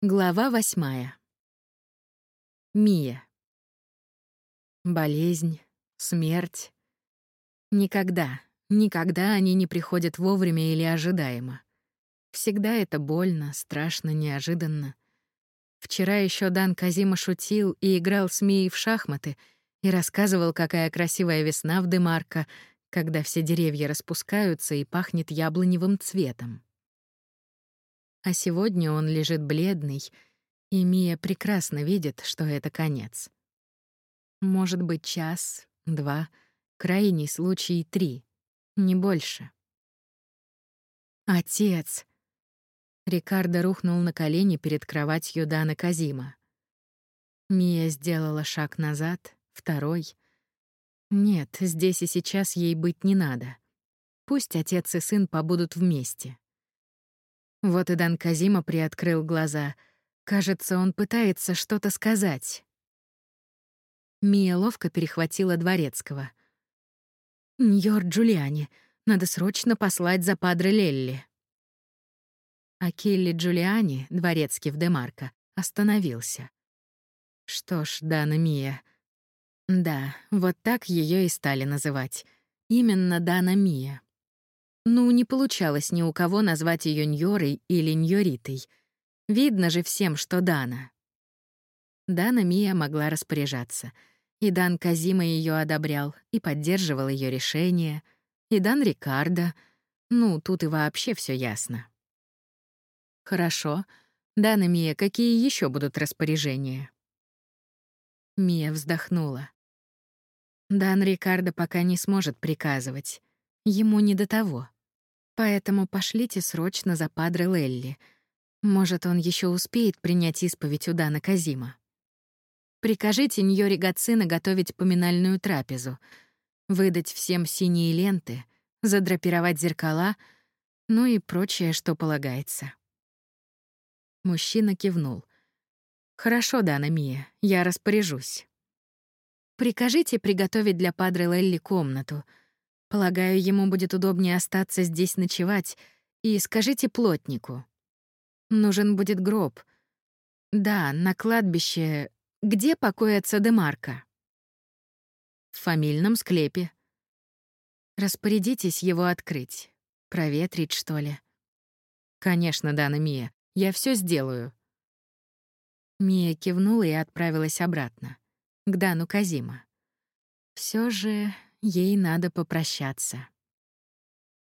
Глава восьмая. Мия. Болезнь, смерть. Никогда, никогда они не приходят вовремя или ожидаемо. Всегда это больно, страшно, неожиданно. Вчера еще Дан Казима шутил и играл с Мией в шахматы и рассказывал, какая красивая весна в Демарко, когда все деревья распускаются и пахнет яблоневым цветом. А сегодня он лежит бледный, и Мия прекрасно видит, что это конец. Может быть, час, два, крайний случай — три, не больше. «Отец!» Рикардо рухнул на колени перед кроватью Дана Казима. Мия сделала шаг назад, второй. Нет, здесь и сейчас ей быть не надо. Пусть отец и сын побудут вместе. Вот и Дан Казима приоткрыл глаза. Кажется, он пытается что-то сказать. Мия ловко перехватила дворецкого. «Ньор Джулиани, надо срочно послать за Падре Лелли». А Келли Джулиани, дворецкий в Демарко, остановился. Что ж, Дана Мия. Да, вот так ее и стали называть. Именно Дана Мия. Ну, не получалось ни у кого назвать ее Ньорой или Ньоритой. Видно же всем, что Дана. Дана Мия могла распоряжаться. И Дан Казима ее одобрял и поддерживал ее решение. И Дан Рикардо. Ну, тут и вообще все ясно. Хорошо. Дана Мия, какие еще будут распоряжения? Мия вздохнула. Дан Рикардо пока не сможет приказывать. Ему не до того. Поэтому пошлите срочно за Падре Лелли. Может, он еще успеет принять исповедь у Дана Казима. Прикажите Ньори Гацина готовить поминальную трапезу, выдать всем синие ленты, задрапировать зеркала, ну и прочее, что полагается. Мужчина кивнул. «Хорошо, Дана Мия, я распоряжусь. Прикажите приготовить для Падре Лелли комнату — Полагаю, ему будет удобнее остаться здесь ночевать. И скажите плотнику. Нужен будет гроб. Да, на кладбище. Где покоится Демарка? В фамильном склепе. Распорядитесь его открыть. Проветрить, что ли? Конечно, Дана Мия. Я все сделаю. Мия кивнула и отправилась обратно, к Дану Казима. Все же ей надо попрощаться.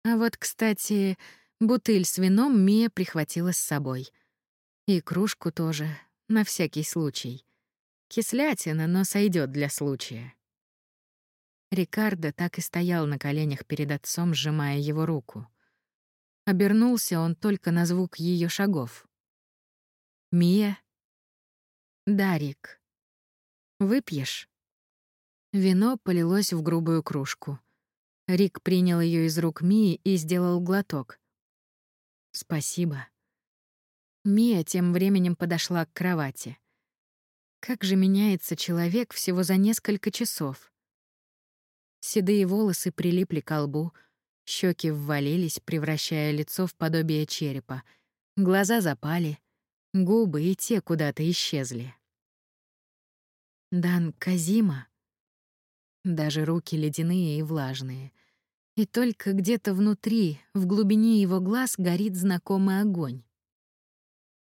А вот, кстати, бутыль с вином Мия прихватила с собой. И кружку тоже, на всякий случай. Кислятина, но сойдет для случая. Рикардо так и стоял на коленях перед отцом, сжимая его руку. Обернулся он только на звук ее шагов. «Мия?» «Да, Рик. Выпьешь?» Вино полилось в грубую кружку. Рик принял ее из рук Мии и сделал глоток. «Спасибо». Мия тем временем подошла к кровати. Как же меняется человек всего за несколько часов. Седые волосы прилипли к лбу, щеки ввалились, превращая лицо в подобие черепа, глаза запали, губы и те куда-то исчезли. Дан Казима даже руки ледяные и влажные. И только где-то внутри, в глубине его глаз, горит знакомый огонь.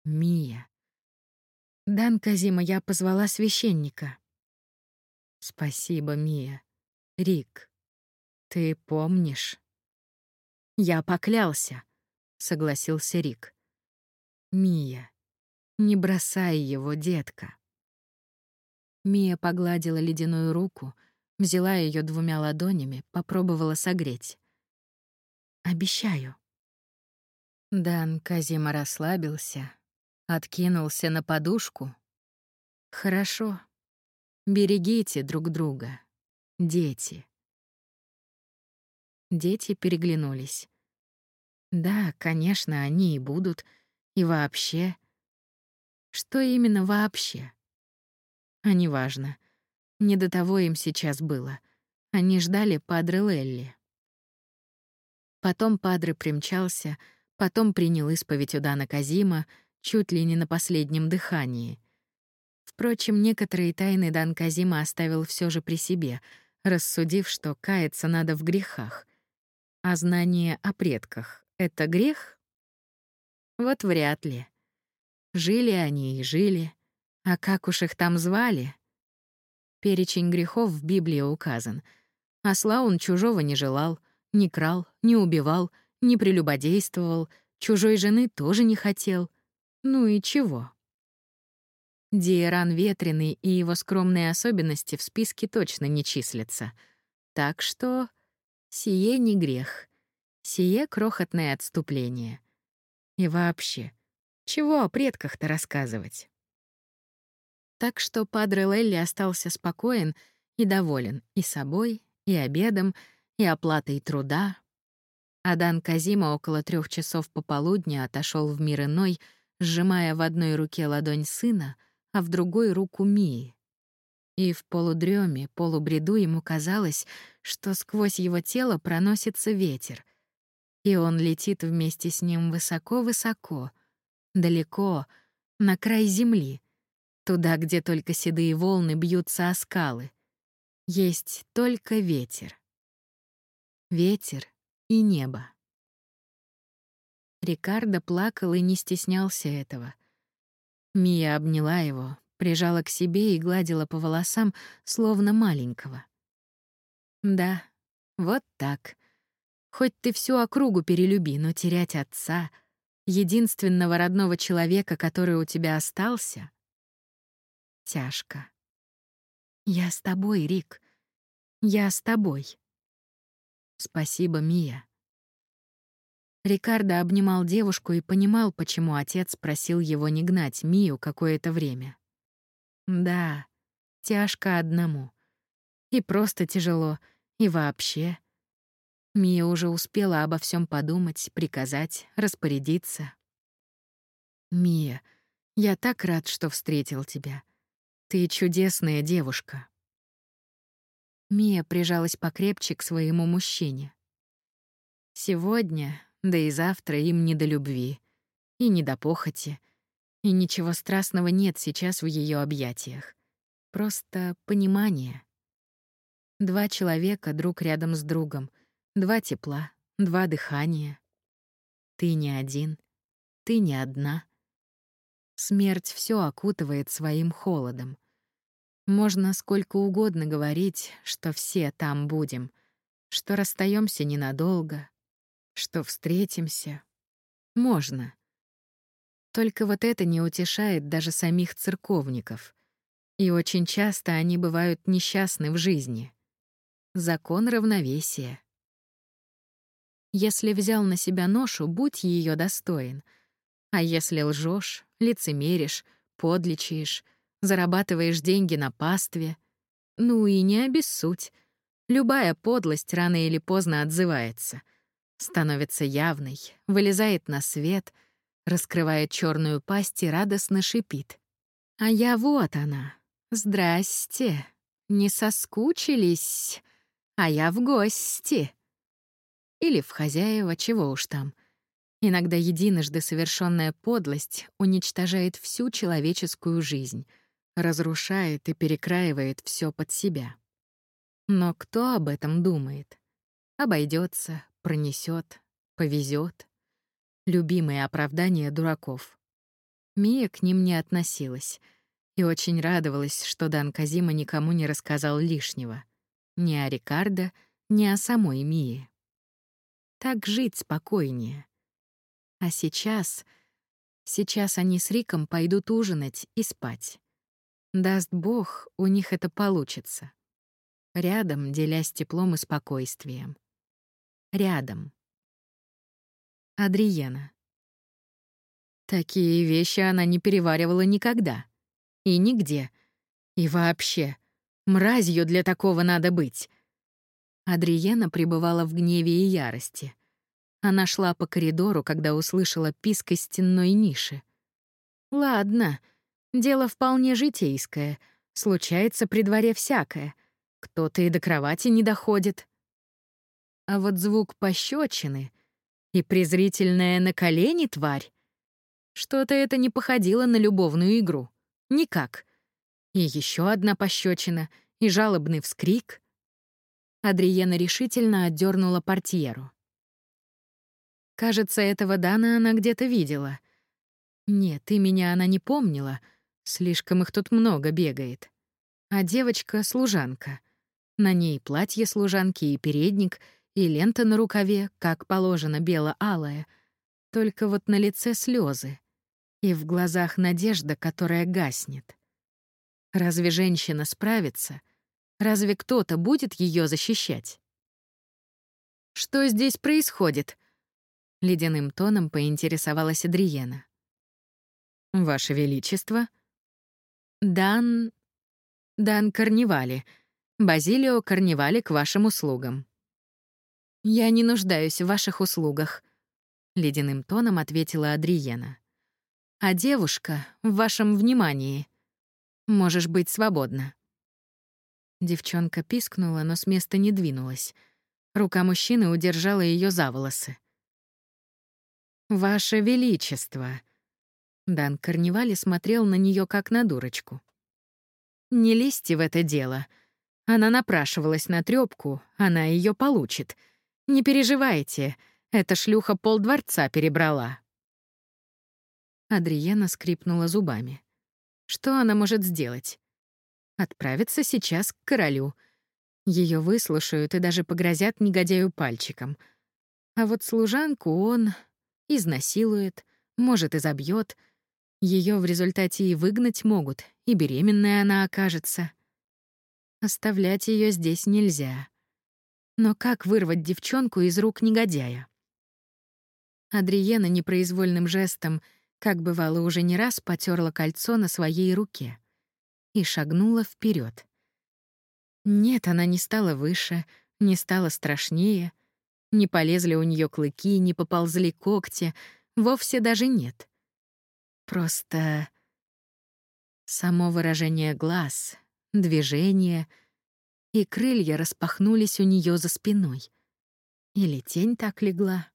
Мия. «Дан Казима, я позвала священника». «Спасибо, Мия. Рик, ты помнишь?» «Я поклялся», — согласился Рик. «Мия, не бросай его, детка». Мия погладила ледяную руку — Взяла ее двумя ладонями, попробовала согреть. «Обещаю». Дан Казима расслабился, откинулся на подушку. «Хорошо. Берегите друг друга. Дети». Дети переглянулись. Да, конечно, они и будут. И вообще... Что именно вообще? А неважно. Не до того им сейчас было. Они ждали Падре Лелли. Потом Падре примчался, потом принял исповедь у Дана Казима, чуть ли не на последнем дыхании. Впрочем, некоторые тайны Дан Казима оставил все же при себе, рассудив, что каяться надо в грехах. А знание о предках — это грех? Вот вряд ли. Жили они и жили. А как уж их там звали? Перечень грехов в Библии указан. Осла он чужого не желал, не крал, не убивал, не прелюбодействовал, чужой жены тоже не хотел. Ну и чего? Диеран Ветреный и его скромные особенности в списке точно не числятся. Так что сие не грех. Сие крохотное отступление. И вообще, чего о предках-то рассказывать? Так что Падре Лелли остался спокоен и доволен и собой, и обедом, и оплатой труда. Адан Казима около трех часов пополудни отошел в мир иной, сжимая в одной руке ладонь сына, а в другой — руку Мии. И в полудреме, полубреду ему казалось, что сквозь его тело проносится ветер, и он летит вместе с ним высоко-высоко, далеко, на край земли, туда, где только седые волны бьются о скалы. Есть только ветер. Ветер и небо. Рикардо плакал и не стеснялся этого. Мия обняла его, прижала к себе и гладила по волосам, словно маленького. Да, вот так. Хоть ты всю округу перелюби, но терять отца, единственного родного человека, который у тебя остался, тяжко. Я с тобой, Рик. Я с тобой. Спасибо, Мия. Рикардо обнимал девушку и понимал, почему отец просил его не гнать Мию какое-то время. Да, тяжко одному. И просто тяжело, и вообще. Мия уже успела обо всем подумать, приказать, распорядиться. «Мия, я так рад, что встретил тебя. Ты чудесная девушка». Мия прижалась покрепче к своему мужчине. Сегодня, да и завтра им не до любви, и не до похоти, и ничего страстного нет сейчас в ее объятиях. Просто понимание. Два человека друг рядом с другом, два тепла, два дыхания. Ты не один, ты не одна. Смерть все окутывает своим холодом. Можно сколько угодно говорить, что все там будем, что расстаемся ненадолго, что встретимся. Можно. Только вот это не утешает даже самих церковников. И очень часто они бывают несчастны в жизни. Закон равновесия. Если взял на себя ношу, будь ее достоин. А если лжешь, лицемеришь, подлечишь — зарабатываешь деньги на пастве. Ну и не обессудь. Любая подлость рано или поздно отзывается. Становится явной, вылезает на свет, раскрывает черную пасть и радостно шипит. А я вот она. Здрасте. Не соскучились? А я в гости. Или в хозяева, чего уж там. Иногда единожды совершенная подлость уничтожает всю человеческую жизнь — разрушает и перекраивает все под себя. Но кто об этом думает? Обойдется, пронесет, повезет. Любимые оправдания дураков. Мия к ним не относилась и очень радовалась, что Дан Казима никому не рассказал лишнего. Ни о Рикардо, ни о самой Мии. Так жить спокойнее. А сейчас... Сейчас они с Риком пойдут ужинать и спать. Даст Бог, у них это получится. Рядом, делясь теплом и спокойствием. Рядом. Адриена. Такие вещи она не переваривала никогда. И нигде. И вообще, мразью для такого надо быть. Адриена пребывала в гневе и ярости. Она шла по коридору, когда услышала писк из стенной ниши. Ладно, — Дело вполне житейское. Случается при дворе всякое. Кто-то и до кровати не доходит. А вот звук пощечины и презрительная на колени тварь. Что-то это не походило на любовную игру. Никак. И еще одна пощечина, и жалобный вскрик. Адриена решительно отдернула портьеру. Кажется, этого Дана она где-то видела. Нет, имени она не помнила. Слишком их тут много бегает. А девочка — служанка. На ней платье служанки и передник, и лента на рукаве, как положено, бело-алая. Только вот на лице слезы и в глазах надежда, которая гаснет. Разве женщина справится? Разве кто-то будет ее защищать? Что здесь происходит? Ледяным тоном поинтересовалась Адриена. Ваше величество, Дан Дан Карнивали. Базилио Карнивали к вашим услугам. Я не нуждаюсь в ваших услугах, ледяным тоном ответила Адриена. А девушка в вашем внимании. Можешь быть свободна. Девчонка пискнула, но с места не двинулась. Рука мужчины удержала ее за волосы. «Ваше Величество!» Дан Карнивали смотрел на нее как на дурочку. «Не лезьте в это дело. Она напрашивалась на трёпку, она ее получит. Не переживайте, эта шлюха полдворца перебрала». Адриена скрипнула зубами. Что она может сделать? Отправиться сейчас к королю. Ее выслушают и даже погрозят негодяю пальчиком. А вот служанку он изнасилует, может, и забьет. Ее в результате и выгнать могут, и беременная она окажется. Оставлять ее здесь нельзя. Но как вырвать девчонку из рук негодяя? Адриена непроизвольным жестом — как бывало уже не раз, потерла кольцо на своей руке и шагнула вперед. Нет, она не стала выше, не стала страшнее, не полезли у нее клыки, не поползли когти, вовсе даже нет. Просто само выражение глаз, движение и крылья распахнулись у нее за спиной. Или тень так легла.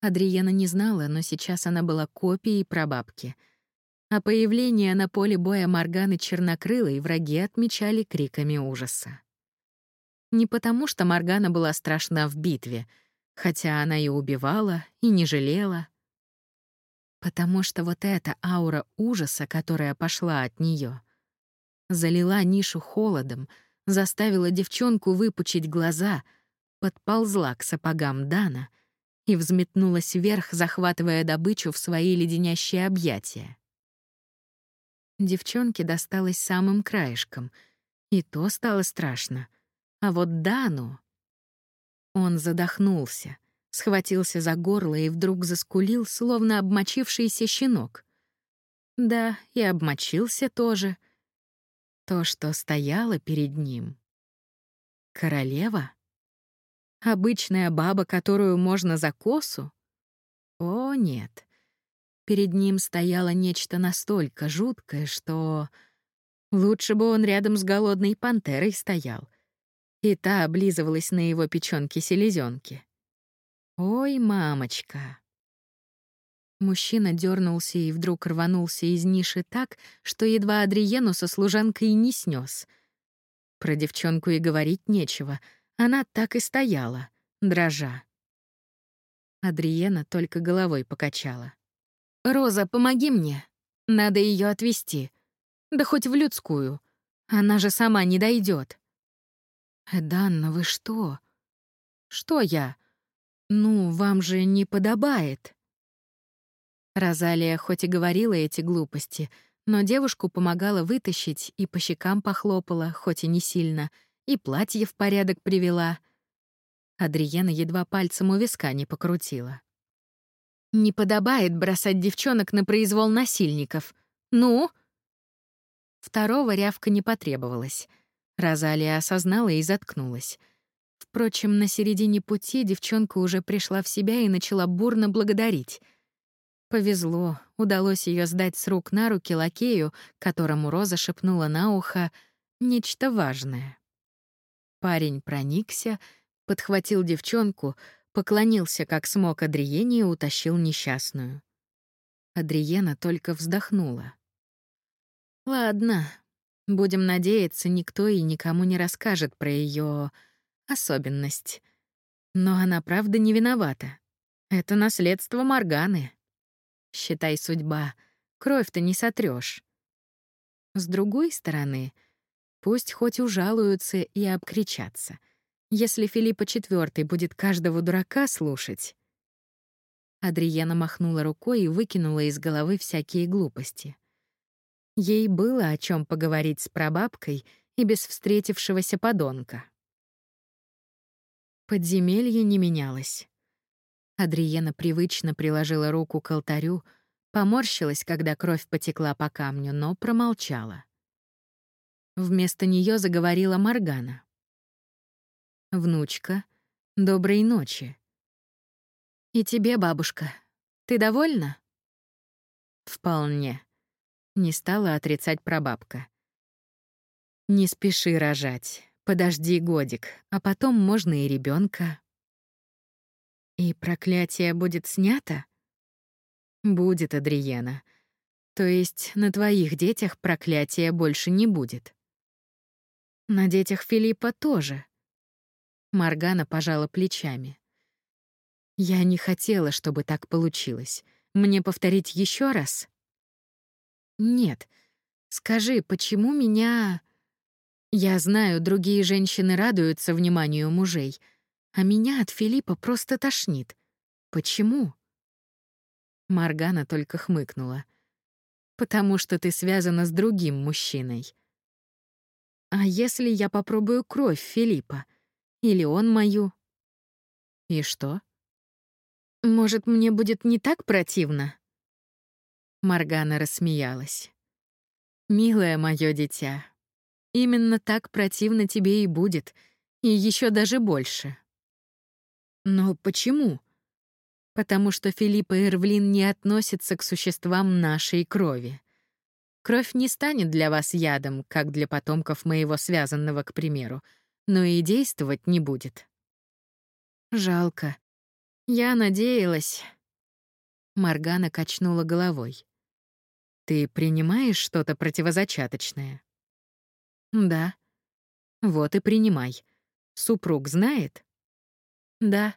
Адриена не знала, но сейчас она была копией прабабки. А появление на поле боя Морганы Чернокрылой враги отмечали криками ужаса. Не потому, что Моргана была страшна в битве, хотя она и убивала, и не жалела. Потому что вот эта аура ужаса, которая пошла от нее, залила нишу холодом, заставила девчонку выпучить глаза, подползла к сапогам Дана — и взметнулась вверх, захватывая добычу в свои леденящие объятия. Девчонке досталось самым краешком, и то стало страшно. А вот Дану... Он задохнулся, схватился за горло и вдруг заскулил, словно обмочившийся щенок. Да, и обмочился тоже. То, что стояло перед ним. Королева? Обычная баба, которую можно за косу? О, нет. Перед ним стояло нечто настолько жуткое, что... Лучше бы он рядом с голодной пантерой стоял. И та облизывалась на его печёнке селезенки. Ой, мамочка. Мужчина дернулся и вдруг рванулся из ниши так, что едва Адриену со служанкой не снес. Про девчонку и говорить нечего — она так и стояла, дрожа. Адриена только головой покачала. «Роза, помоги мне. Надо ее отвезти. Да хоть в людскую. Она же сама не дойдет. «Эданна, вы что?» «Что я? Ну, вам же не подобает». Розалия хоть и говорила эти глупости, но девушку помогала вытащить и по щекам похлопала, хоть и не сильно — и платье в порядок привела. Адриена едва пальцем у виска не покрутила. «Не подобает бросать девчонок на произвол насильников. Ну?» Второго рявка не потребовалось. Розалия осознала и заткнулась. Впрочем, на середине пути девчонка уже пришла в себя и начала бурно благодарить. Повезло, удалось ее сдать с рук на руки лакею, которому Роза шепнула на ухо нечто важное. Парень проникся, подхватил девчонку, поклонился как смог Адриене и утащил несчастную. Адриена только вздохнула. Ладно, будем надеяться, никто и никому не расскажет про ее особенность. Но она правда не виновата. Это наследство Морганы. Считай судьба. Кровь-то не сотрёшь. С другой стороны, пусть хоть ужалуются и обкричатся. Если Филиппа IV будет каждого дурака слушать... Адриена махнула рукой и выкинула из головы всякие глупости. Ей было о чем поговорить с прабабкой и без встретившегося подонка. Подземелье не менялось. Адриена привычно приложила руку к алтарю, поморщилась, когда кровь потекла по камню, но промолчала. Вместо нее заговорила Маргана. «Внучка, доброй ночи». «И тебе, бабушка. Ты довольна?» «Вполне», — не стала отрицать прабабка. «Не спеши рожать. Подожди годик, а потом можно и ребенка. И проклятие будет снято? Будет, Адриена. То есть на твоих детях проклятия больше не будет. На детях Филиппа тоже. Маргана пожала плечами. Я не хотела, чтобы так получилось. Мне повторить еще раз? Нет. Скажи, почему меня... Я знаю, другие женщины радуются вниманию мужей — а меня от Филиппа просто тошнит. Почему? Маргана только хмыкнула. Потому что ты связана с другим мужчиной. А если я попробую кровь Филиппа? Или он мою? И что? Может, мне будет не так противно? Маргана рассмеялась. Милое мое дитя, именно так противно тебе и будет, и еще даже больше. Но почему? Потому что Филипп и Эрвлин не относятся к существам нашей крови. Кровь не станет для вас ядом, как для потомков моего связанного, к примеру, но и действовать не будет. Жалко. Я надеялась. Маргана качнула головой. Ты принимаешь что-то противозачаточное? Да. Вот и принимай. Супруг знает? Да.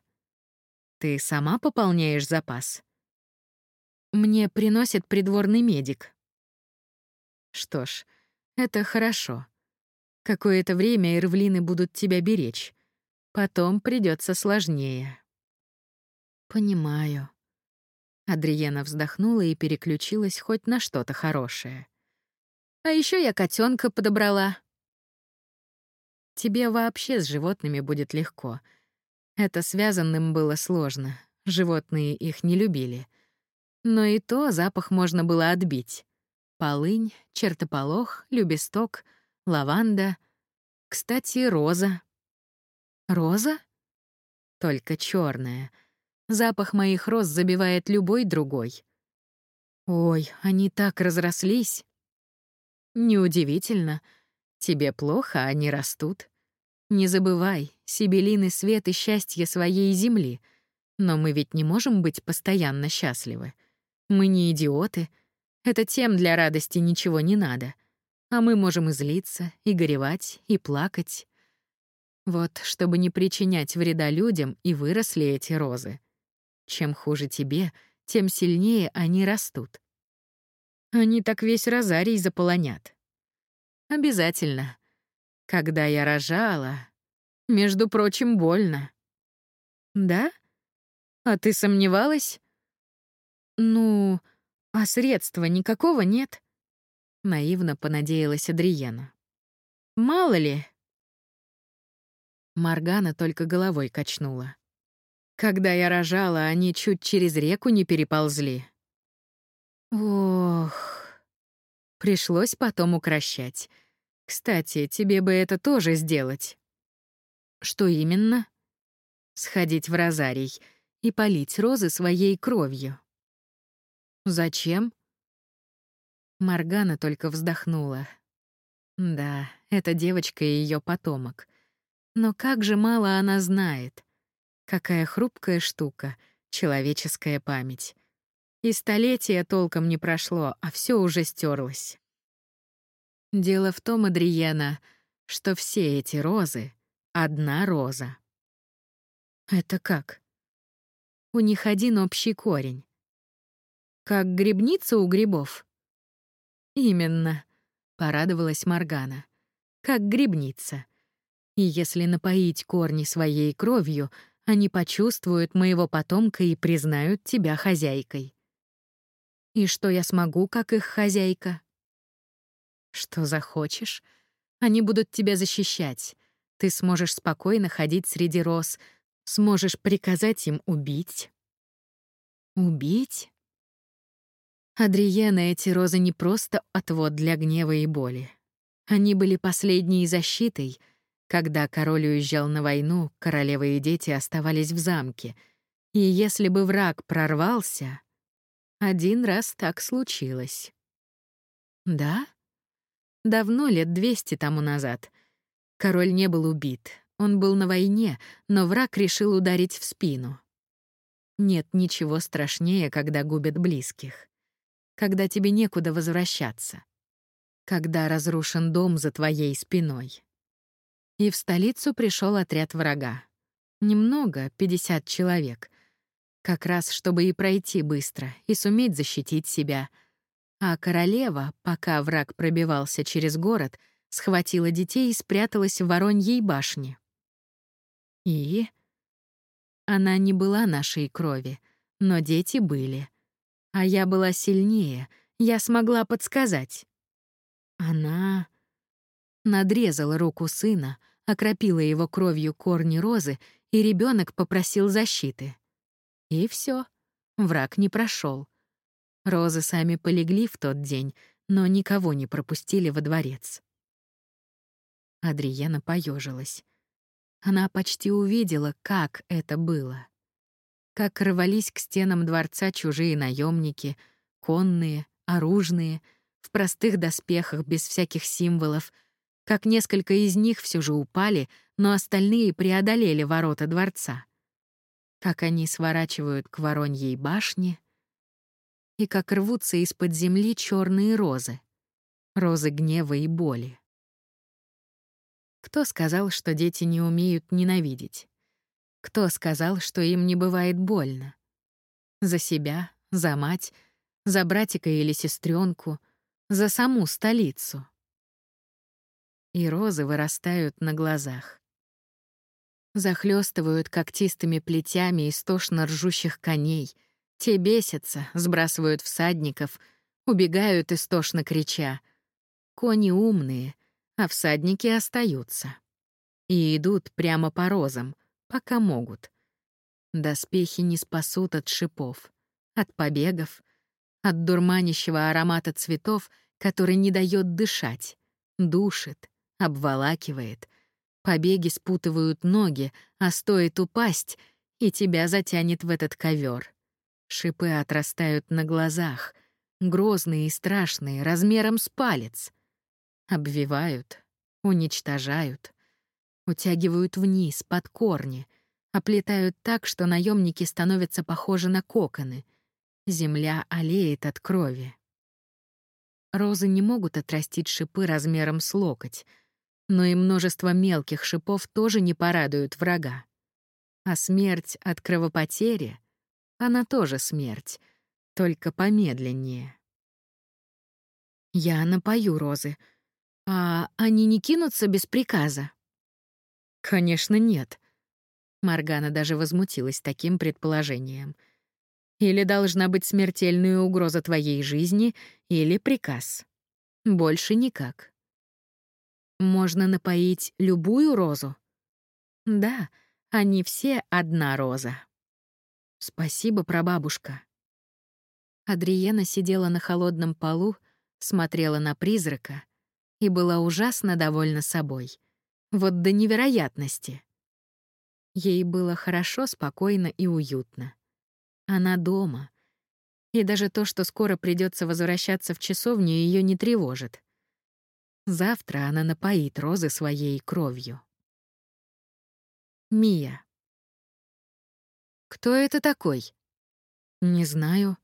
Ты сама пополняешь запас? Мне приносит придворный медик. Что ж, это хорошо. Какое-то время ирвлины будут тебя беречь. Потом придется сложнее. Понимаю. Адриена вздохнула и переключилась хоть на что-то хорошее. А еще я котенка подобрала. Тебе вообще с животными будет легко — это связанным было сложно, животные их не любили. Но и то запах можно было отбить. Полынь, чертополох, любесток, лаванда. Кстати, роза. Роза? Только черная. Запах моих роз забивает любой другой. Ой, они так разрослись. Неудивительно. Тебе плохо, а они растут. Не забывай, Сибелины свет и счастье своей земли. Но мы ведь не можем быть постоянно счастливы. Мы не идиоты. Это тем для радости ничего не надо. А мы можем и злиться, и горевать, и плакать. Вот, чтобы не причинять вреда людям, и выросли эти розы. Чем хуже тебе, тем сильнее они растут. Они так весь розарий заполонят. Обязательно. Когда я рожала, между прочим, больно. Да? А ты сомневалась? Ну, а средства никакого нет? Наивно понадеялась Адриена. Мало ли. Маргана только головой качнула. Когда я рожала, они чуть через реку не переползли. Ох. Пришлось потом укращать. Кстати, тебе бы это тоже сделать. Что именно? Сходить в розарий и полить розы своей кровью. Зачем? Маргана только вздохнула. Да, эта девочка и ее потомок. Но как же мало она знает. Какая хрупкая штука — человеческая память. И столетия толком не прошло, а все уже стерлось. Дело в том, Адриена, что все эти розы — одна роза. Это как? У них один общий корень. Как грибница у грибов? Именно, порадовалась Маргана. Как грибница. И если напоить корни своей кровью, они почувствуют моего потомка и признают тебя хозяйкой. И что я смогу, как их хозяйка? Что захочешь. Они будут тебя защищать. Ты сможешь спокойно ходить среди роз, сможешь приказать им убить. Убить? Адриена эти розы не просто отвод для гнева и боли. Они были последней защитой. Когда король уезжал на войну, королева и дети оставались в замке. И если бы враг прорвался... Один раз так случилось. Да? Давно, лет двести тому назад. Король не был убит. Он был на войне, но враг решил ударить в спину. Нет ничего страшнее, когда губят близких. Когда тебе некуда возвращаться. Когда разрушен дом за твоей спиной. И в столицу пришел отряд врага. Немного, 50 человек. Как раз, чтобы и пройти быстро, и суметь защитить себя — а королева, пока враг пробивался через город, схватила детей и спряталась в Вороньей башне. И... Она не была нашей крови, но дети были. А я была сильнее, я смогла подсказать. Она надрезала руку сына, окропила его кровью корни розы, и ребенок попросил защиты. И все, враг не прошел. Розы сами полегли в тот день, но никого не пропустили во дворец. Адриена поежилась. Она почти увидела, как это было. Как рвались к стенам дворца чужие наемники, конные, оружные, в простых доспехах без всяких символов, как несколько из них все же упали, но остальные преодолели ворота дворца. Как они сворачивают к Вороньей башне — и как рвутся из-под земли черные розы. Розы гнева и боли. Кто сказал, что дети не умеют ненавидеть? Кто сказал, что им не бывает больно? За себя, за мать, за братика или сестренку, за саму столицу. И розы вырастают на глазах. Захлестывают когтистыми плетями истошно ржущих коней — те бесятся, сбрасывают всадников, убегают истошно крича. Кони умные, а всадники остаются. И идут прямо по розам, пока могут. Доспехи не спасут от шипов, от побегов, от дурманящего аромата цветов, который не дает дышать, душит, обволакивает. Побеги спутывают ноги, а стоит упасть, и тебя затянет в этот ковер. Шипы отрастают на глазах, грозные и страшные, размером с палец. Обвивают, уничтожают, утягивают вниз, под корни, оплетают так, что наемники становятся похожи на коконы. Земля олеет от крови. Розы не могут отрастить шипы размером с локоть, но и множество мелких шипов тоже не порадуют врага. А смерть от кровопотери — она тоже смерть, только помедленнее. Я напою розы. А они не кинутся без приказа? Конечно, нет. Маргана даже возмутилась таким предположением. Или должна быть смертельная угроза твоей жизни, или приказ. Больше никак. Можно напоить любую розу? Да, они все одна роза. Спасибо, прабабушка. Адриена сидела на холодном полу, смотрела на призрака и была ужасно довольна собой. Вот до невероятности. Ей было хорошо, спокойно и уютно. Она дома. И даже то, что скоро придется возвращаться в часовню, ее не тревожит. Завтра она напоит розы своей кровью. Мия. «Кто это такой?» «Не знаю».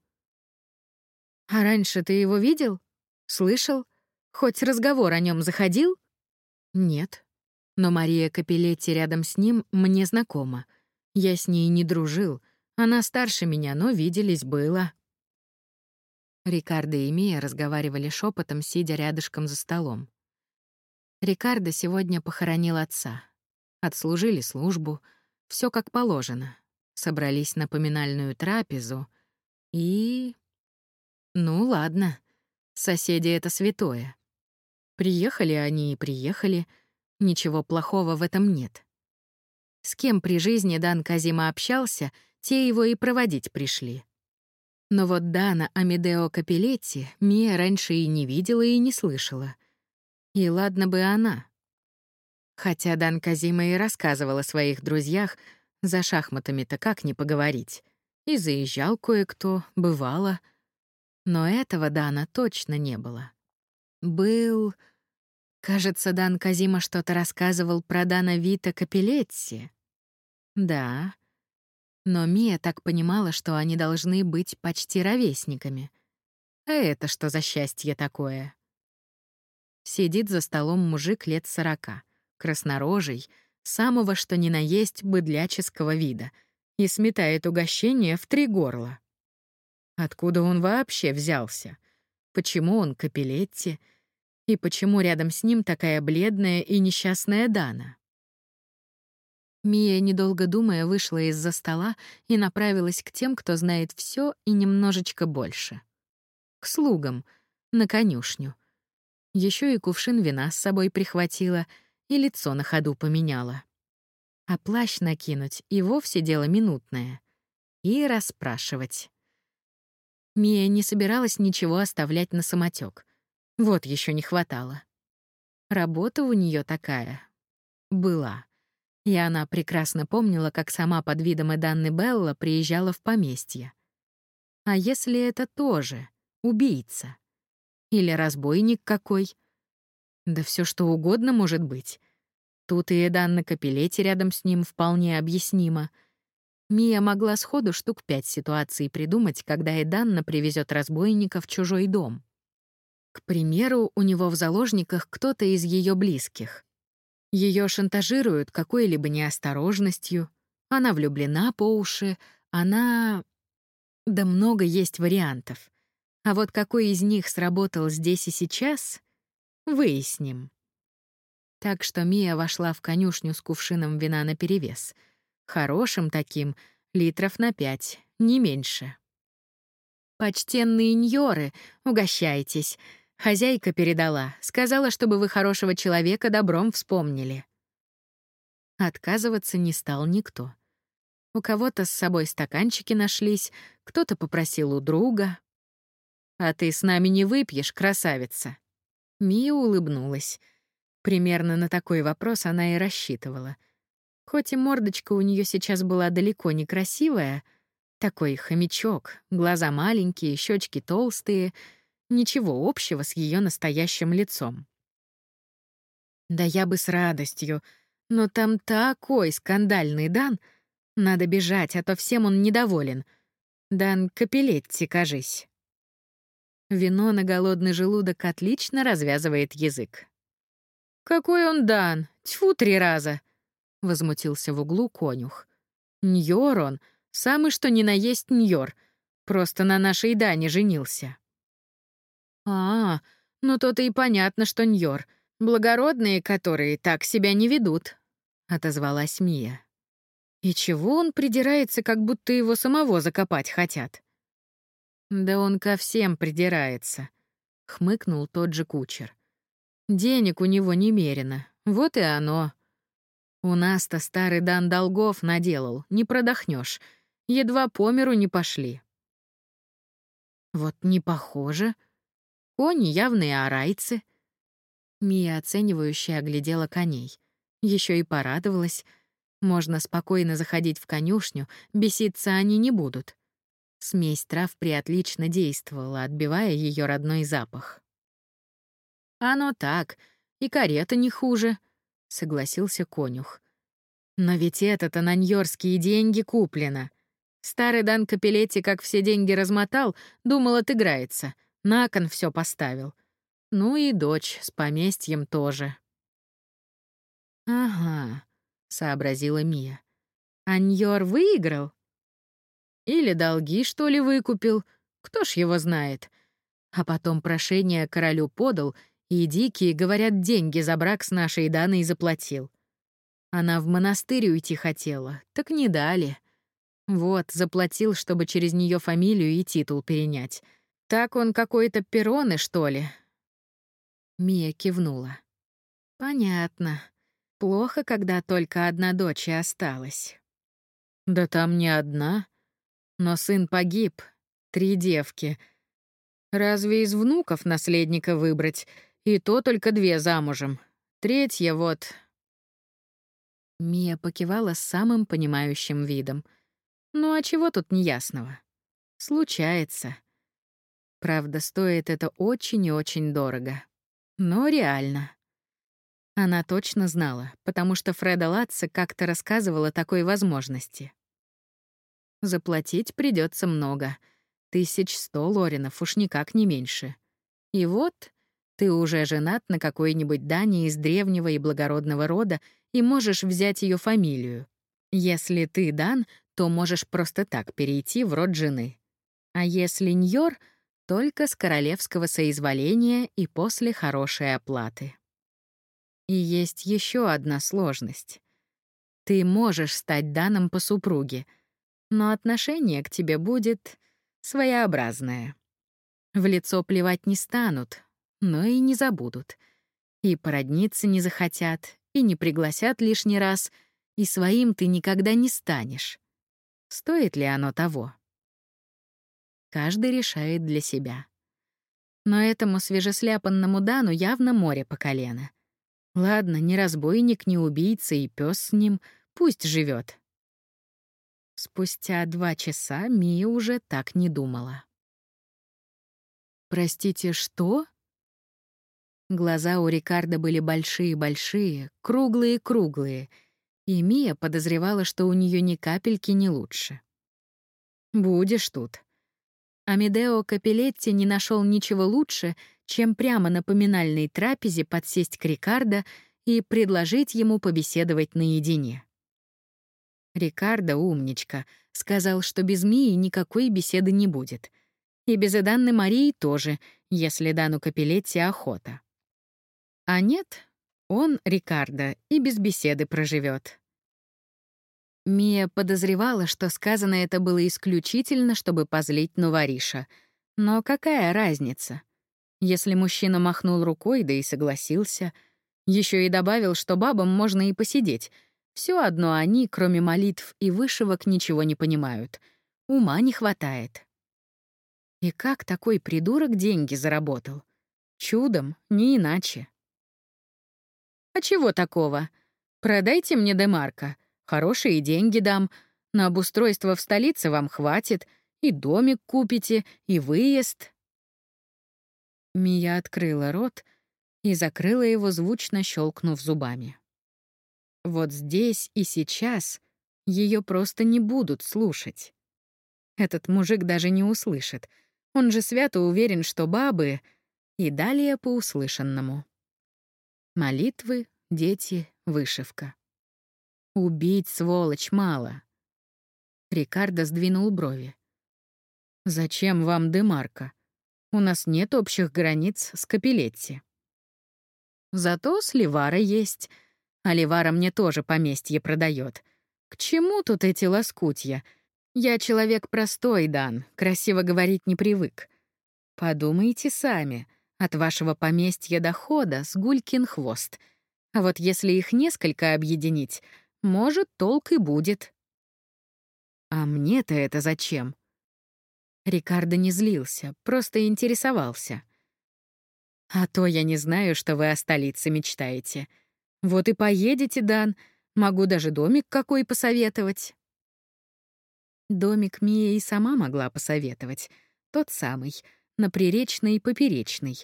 А раньше ты его видел? Слышал? Хоть разговор о нем заходил? Нет. Но Мария Капелетти рядом с ним мне знакома. Я с ней не дружил. Она старше меня, но виделись было. Рикардо и Мия разговаривали шепотом, сидя рядышком за столом. Рикардо сегодня похоронил отца. Отслужили службу, все как положено. Собрались на поминальную трапезу и... Ну ладно, соседи — это святое. Приехали они и приехали, ничего плохого в этом нет. С кем при жизни Дан Казима общался, те его и проводить пришли. Но вот Дана Амедео Капелетти Мия раньше и не видела, и не слышала. И ладно бы она. Хотя Дан Казима и рассказывала о своих друзьях, за шахматами-то как не поговорить. И заезжал кое-кто, бывало. Но этого Дана точно не было. Был... Кажется, Дан Казима что-то рассказывал про Дана Вита Капелетти. Да, но Мия так понимала, что они должны быть почти ровесниками. А это что за счастье такое? Сидит за столом мужик лет сорока, краснорожий, самого что ни на есть быдляческого вида, и сметает угощение в три горла. Откуда он вообще взялся? Почему он Капелетти? И почему рядом с ним такая бледная и несчастная Дана? Мия, недолго думая, вышла из-за стола и направилась к тем, кто знает все и немножечко больше. К слугам, на конюшню. Еще и кувшин вина с собой прихватила и лицо на ходу поменяла. А плащ накинуть и вовсе дело минутное. И расспрашивать. Мия не собиралась ничего оставлять на самотек. Вот еще не хватало. Работа у нее такая. Была. И она прекрасно помнила, как сама под видом Эданны Белла приезжала в поместье. А если это тоже убийца? Или разбойник какой? Да все что угодно может быть. Тут и Эданна Капелетти рядом с ним вполне объяснимо. Мия могла сходу штук пять ситуаций придумать, когда Эданна привезет разбойника в чужой дом. К примеру, у него в заложниках кто-то из ее близких. Ее шантажируют какой-либо неосторожностью, она влюблена по уши, она... Да много есть вариантов. А вот какой из них сработал здесь и сейчас, выясним. Так что Мия вошла в конюшню с кувшином вина наперевес. Хорошим таким, литров на пять, не меньше. «Почтенные ньоры, угощайтесь. Хозяйка передала, сказала, чтобы вы хорошего человека добром вспомнили. Отказываться не стал никто. У кого-то с собой стаканчики нашлись, кто-то попросил у друга. «А ты с нами не выпьешь, красавица?» Мия улыбнулась. Примерно на такой вопрос она и рассчитывала. Хоть и мордочка у нее сейчас была далеко не красивая, такой хомячок, глаза маленькие, щечки толстые — Ничего общего с ее настоящим лицом. Да я бы с радостью, но там такой скандальный Дан. Надо бежать, а то всем он недоволен. Дан Капелетти, кажись. Вино на голодный желудок отлично развязывает язык. «Какой он Дан? Тьфу, три раза!» — возмутился в углу конюх. «Ньор он, самый что ни на есть Ньор, просто на нашей Дане женился». «А, ну то-то и понятно, что Ньор. Благородные, которые так себя не ведут», — отозвалась Мия. «И чего он придирается, как будто его самого закопать хотят?» «Да он ко всем придирается», — хмыкнул тот же кучер. «Денег у него немерено, вот и оно. У нас-то старый дан долгов наделал, не продохнешь. Едва по миру не пошли». «Вот не похоже», — Кони явные арайцы. Мия оценивающе оглядела коней. Еще и порадовалась. Можно спокойно заходить в конюшню, беситься они не будут. Смесь трав приотлично действовала, отбивая ее родной запах. «Оно так, и карета не хуже», — согласился конюх. «Но ведь это-то на деньги куплено. Старый Дан Капелетти, как все деньги размотал, думал, отыграется. На кон все поставил. Ну и дочь с поместьем тоже. «Ага», — сообразила Мия. «Аньор выиграл?» «Или долги, что ли, выкупил? Кто ж его знает?» А потом прошение королю подал, и дикие, говорят, деньги за брак с нашей Даной заплатил. Она в монастырь уйти хотела, так не дали. Вот, заплатил, чтобы через нее фамилию и титул перенять. Так он какой-то пероны, что ли? Мия кивнула. Понятно. Плохо, когда только одна дочь и осталась. Да там не одна. Но сын погиб. Три девки. Разве из внуков наследника выбрать? И то только две замужем. Третья вот... Мия покивала самым понимающим видом. Ну а чего тут неясного? Случается. Правда, стоит это очень и очень дорого. Но реально. Она точно знала, потому что Фреда Латца как-то рассказывала такой возможности. Заплатить придется много. Тысяч сто лоринов, уж никак не меньше. И вот ты уже женат на какой-нибудь даме из древнего и благородного рода и можешь взять ее фамилию. Если ты дан, то можешь просто так перейти в род жены. А если ньор, только с королевского соизволения и после хорошей оплаты. И есть еще одна сложность. Ты можешь стать данным по супруге, но отношение к тебе будет своеобразное. В лицо плевать не станут, но и не забудут. И породниться не захотят, и не пригласят лишний раз, и своим ты никогда не станешь. Стоит ли оно того? Каждый решает для себя. Но этому свежесляпанному Дану явно море по колено. Ладно, не разбойник, не убийца и пес с ним, пусть живет. Спустя два часа Мия уже так не думала. «Простите, что?» Глаза у Рикардо были большие-большие, круглые-круглые, и Мия подозревала, что у нее ни капельки не лучше. «Будешь тут». Амедео Капелетти не нашел ничего лучше, чем прямо на поминальной трапезе подсесть к Рикардо и предложить ему побеседовать наедине. Рикардо, умничка, сказал, что без Мии никакой беседы не будет. И без Эданны Марии тоже, если Дану Капелетти охота. А нет, он, Рикардо, и без беседы проживет. Мия подозревала, что сказано это было исключительно, чтобы позлить Нувариша. Но какая разница? Если мужчина махнул рукой, да и согласился, еще и добавил, что бабам можно и посидеть. Все одно они, кроме молитв и вышивок, ничего не понимают. Ума не хватает. И как такой придурок деньги заработал? Чудом, не иначе. А чего такого? Продайте мне Демарка. Хорошие деньги дам. На обустройство в столице вам хватит. И домик купите, и выезд. Мия открыла рот и закрыла его, звучно щелкнув зубами. Вот здесь и сейчас ее просто не будут слушать. Этот мужик даже не услышит. Он же свято уверен, что бабы... И далее по услышанному. Молитвы, дети, вышивка. Убить, сволочь, мало. Рикардо сдвинул брови. «Зачем вам Демарка? У нас нет общих границ с Капилетти. Зато с Ливара есть. А Ливара мне тоже поместье продает. К чему тут эти лоскутья? Я человек простой, Дан, красиво говорить не привык. Подумайте сами. От вашего поместья дохода с гулькин хвост. А вот если их несколько объединить, может, толк и будет. А мне-то это зачем? Рикардо не злился, просто интересовался. «А то я не знаю, что вы о столице мечтаете. Вот и поедете, Дан. Могу даже домик какой посоветовать». Домик Мия и сама могла посоветовать. Тот самый, на Приречной и Поперечной.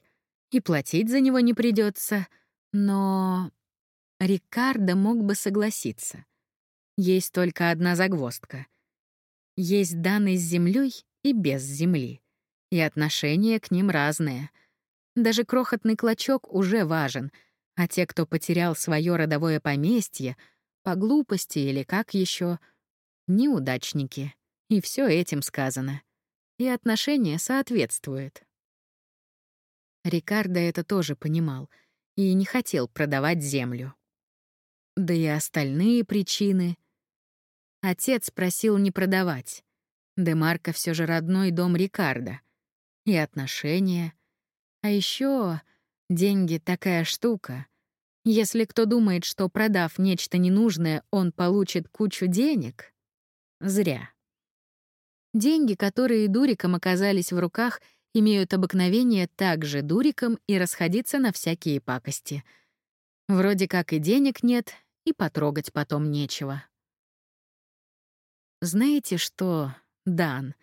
И платить за него не придется. Но... Рикардо мог бы согласиться. Есть только одна загвоздка. Есть данные с землей и без земли. И отношения к ним разные. Даже крохотный клочок уже важен, а те, кто потерял свое родовое поместье, по глупости или как еще, неудачники. И все этим сказано. И отношения соответствуют. Рикардо это тоже понимал и не хотел продавать землю. Да и остальные причины. Отец просил не продавать. Демарко все же родной дом Рикардо. И отношения. А еще деньги — такая штука. Если кто думает, что продав нечто ненужное, он получит кучу денег, зря. Деньги, которые дуриком оказались в руках, имеют обыкновение также дуриком и расходиться на всякие пакости. Вроде как и денег нет, и потрогать потом нечего. Знаете что, Дан,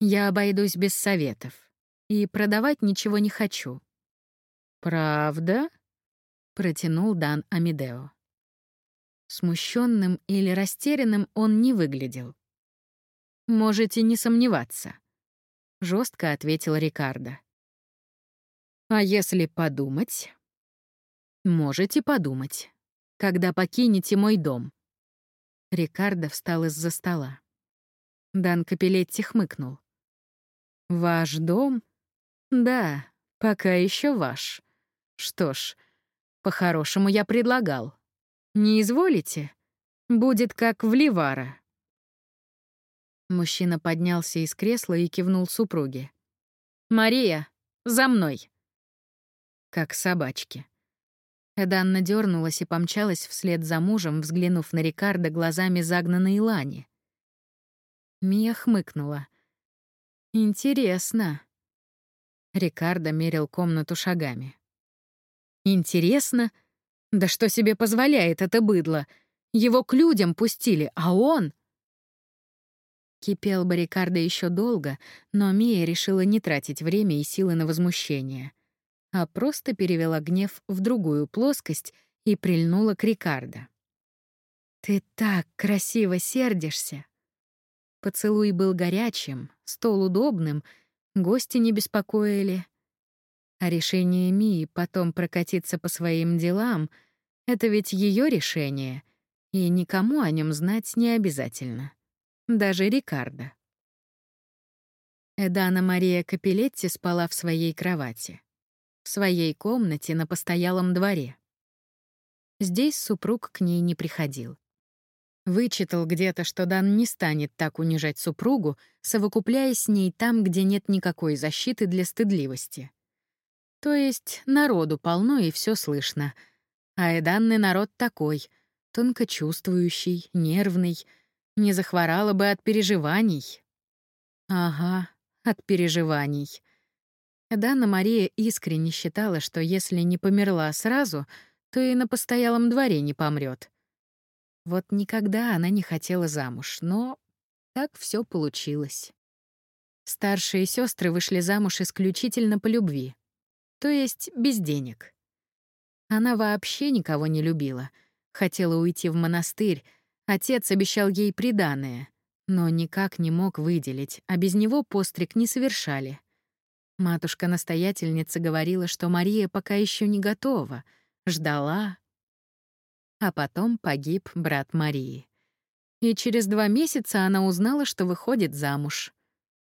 я обойдусь без советов и продавать ничего не хочу. Правда? протянул Дан Амидео. Смущенным или растерянным он не выглядел. Можете не сомневаться, жестко ответил Рикардо. А если подумать? Можете подумать, когда покинете мой дом. Рикардо встал из-за стола. Дан Капелетти хмыкнул. Ваш дом? Да, пока еще ваш. Что ж, по-хорошему я предлагал. Не изволите? Будет как в Ливара. Мужчина поднялся из кресла и кивнул супруге. «Мария, за мной!» Как собачки. Эданна дернулась и помчалась вслед за мужем, взглянув на Рикардо глазами загнанной Лани. Мия хмыкнула. «Интересно». Рикардо мерил комнату шагами. «Интересно? Да что себе позволяет это быдло? Его к людям пустили, а он...» Кипел Баррикардо еще долго, но Мия решила не тратить время и силы на возмущение, а просто перевела гнев в другую плоскость и прильнула к Рикардо. «Ты так красиво сердишься!» Поцелуй был горячим, стол удобным, гости не беспокоили. А решение Мии потом прокатиться по своим делам — это ведь ее решение, и никому о нем знать не обязательно даже Рикардо. Эдана Мария Капелетти спала в своей кровати, в своей комнате на постоялом дворе. Здесь супруг к ней не приходил. Вычитал где-то, что Дан не станет так унижать супругу, совокупляясь с ней там, где нет никакой защиты для стыдливости. То есть народу полно и все слышно. А Эданный народ такой, тонко чувствующий, нервный — не захворала бы от переживаний. Ага, от переживаний. Дана Мария искренне считала, что если не померла сразу, то и на постоялом дворе не помрет. Вот никогда она не хотела замуж, но так все получилось. Старшие сестры вышли замуж исключительно по любви, то есть без денег. Она вообще никого не любила, хотела уйти в монастырь, Отец обещал ей приданое, но никак не мог выделить, а без него постриг не совершали. Матушка-настоятельница говорила, что Мария пока еще не готова, ждала. А потом погиб брат Марии. И через два месяца она узнала, что выходит замуж.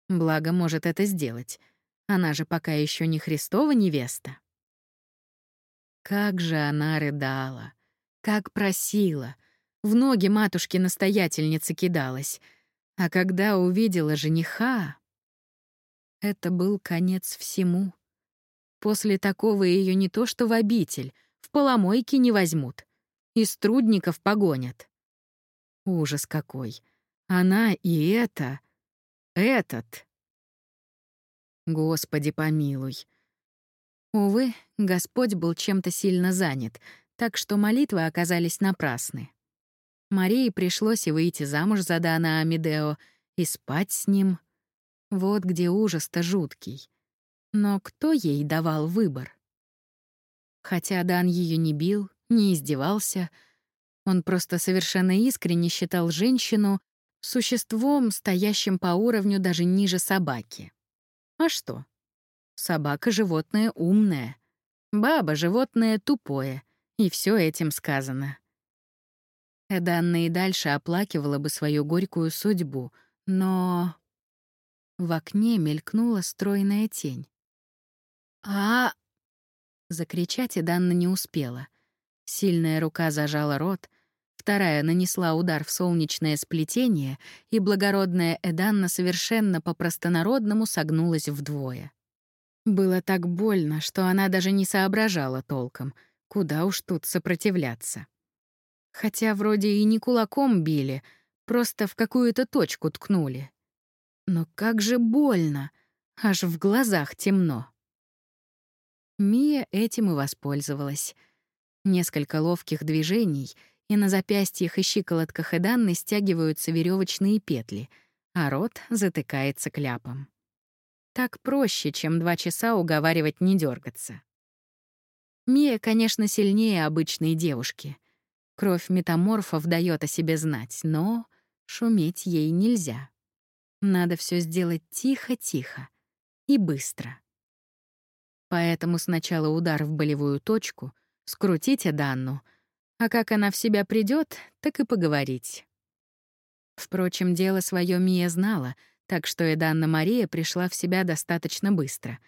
Благо, может это сделать. Она же пока еще не Христова невеста. Как же она рыдала, как просила — в ноги матушки-настоятельницы кидалась. А когда увидела жениха... Это был конец всему. После такого ее не то что в обитель, в поломойки не возьмут. Из трудников погонят. Ужас какой. Она и это... Этот... Господи помилуй. Увы, Господь был чем-то сильно занят, так что молитвы оказались напрасны. Марии пришлось и выйти замуж за Дана Амидео, и спать с ним. Вот где ужас-то жуткий. Но кто ей давал выбор? Хотя Дан ее не бил, не издевался, он просто совершенно искренне считал женщину Существом, стоящим по уровню даже ниже собаки. А что? Собака — животное умное. Баба — животное тупое. И все этим сказано. Эданна и дальше оплакивала бы свою горькую судьбу, но... В окне мелькнула стройная тень. а Закричать Эданна не успела. Сильная рука зажала рот, вторая нанесла удар в солнечное сплетение, и благородная Эданна совершенно по-простонародному согнулась вдвое. Было так больно, что она даже не соображала толком, куда уж тут сопротивляться. Хотя вроде и не кулаком били, просто в какую-то точку ткнули. Но как же больно, аж в глазах темно. Мия этим и воспользовалась. Несколько ловких движений, и на запястьях и щиколотках Эданны стягиваются веревочные петли, а рот затыкается кляпом. Так проще, чем два часа уговаривать не дергаться. Мия, конечно, сильнее обычной девушки — Кровь метаморфов дает о себе знать, но шуметь ей нельзя. Надо все сделать тихо-тихо и быстро. Поэтому сначала удар в болевую точку, скрутить Эданну, а как она в себя придет, так и поговорить. Впрочем, дело свое Мия знала, так что Эданна Мария пришла в себя достаточно быстро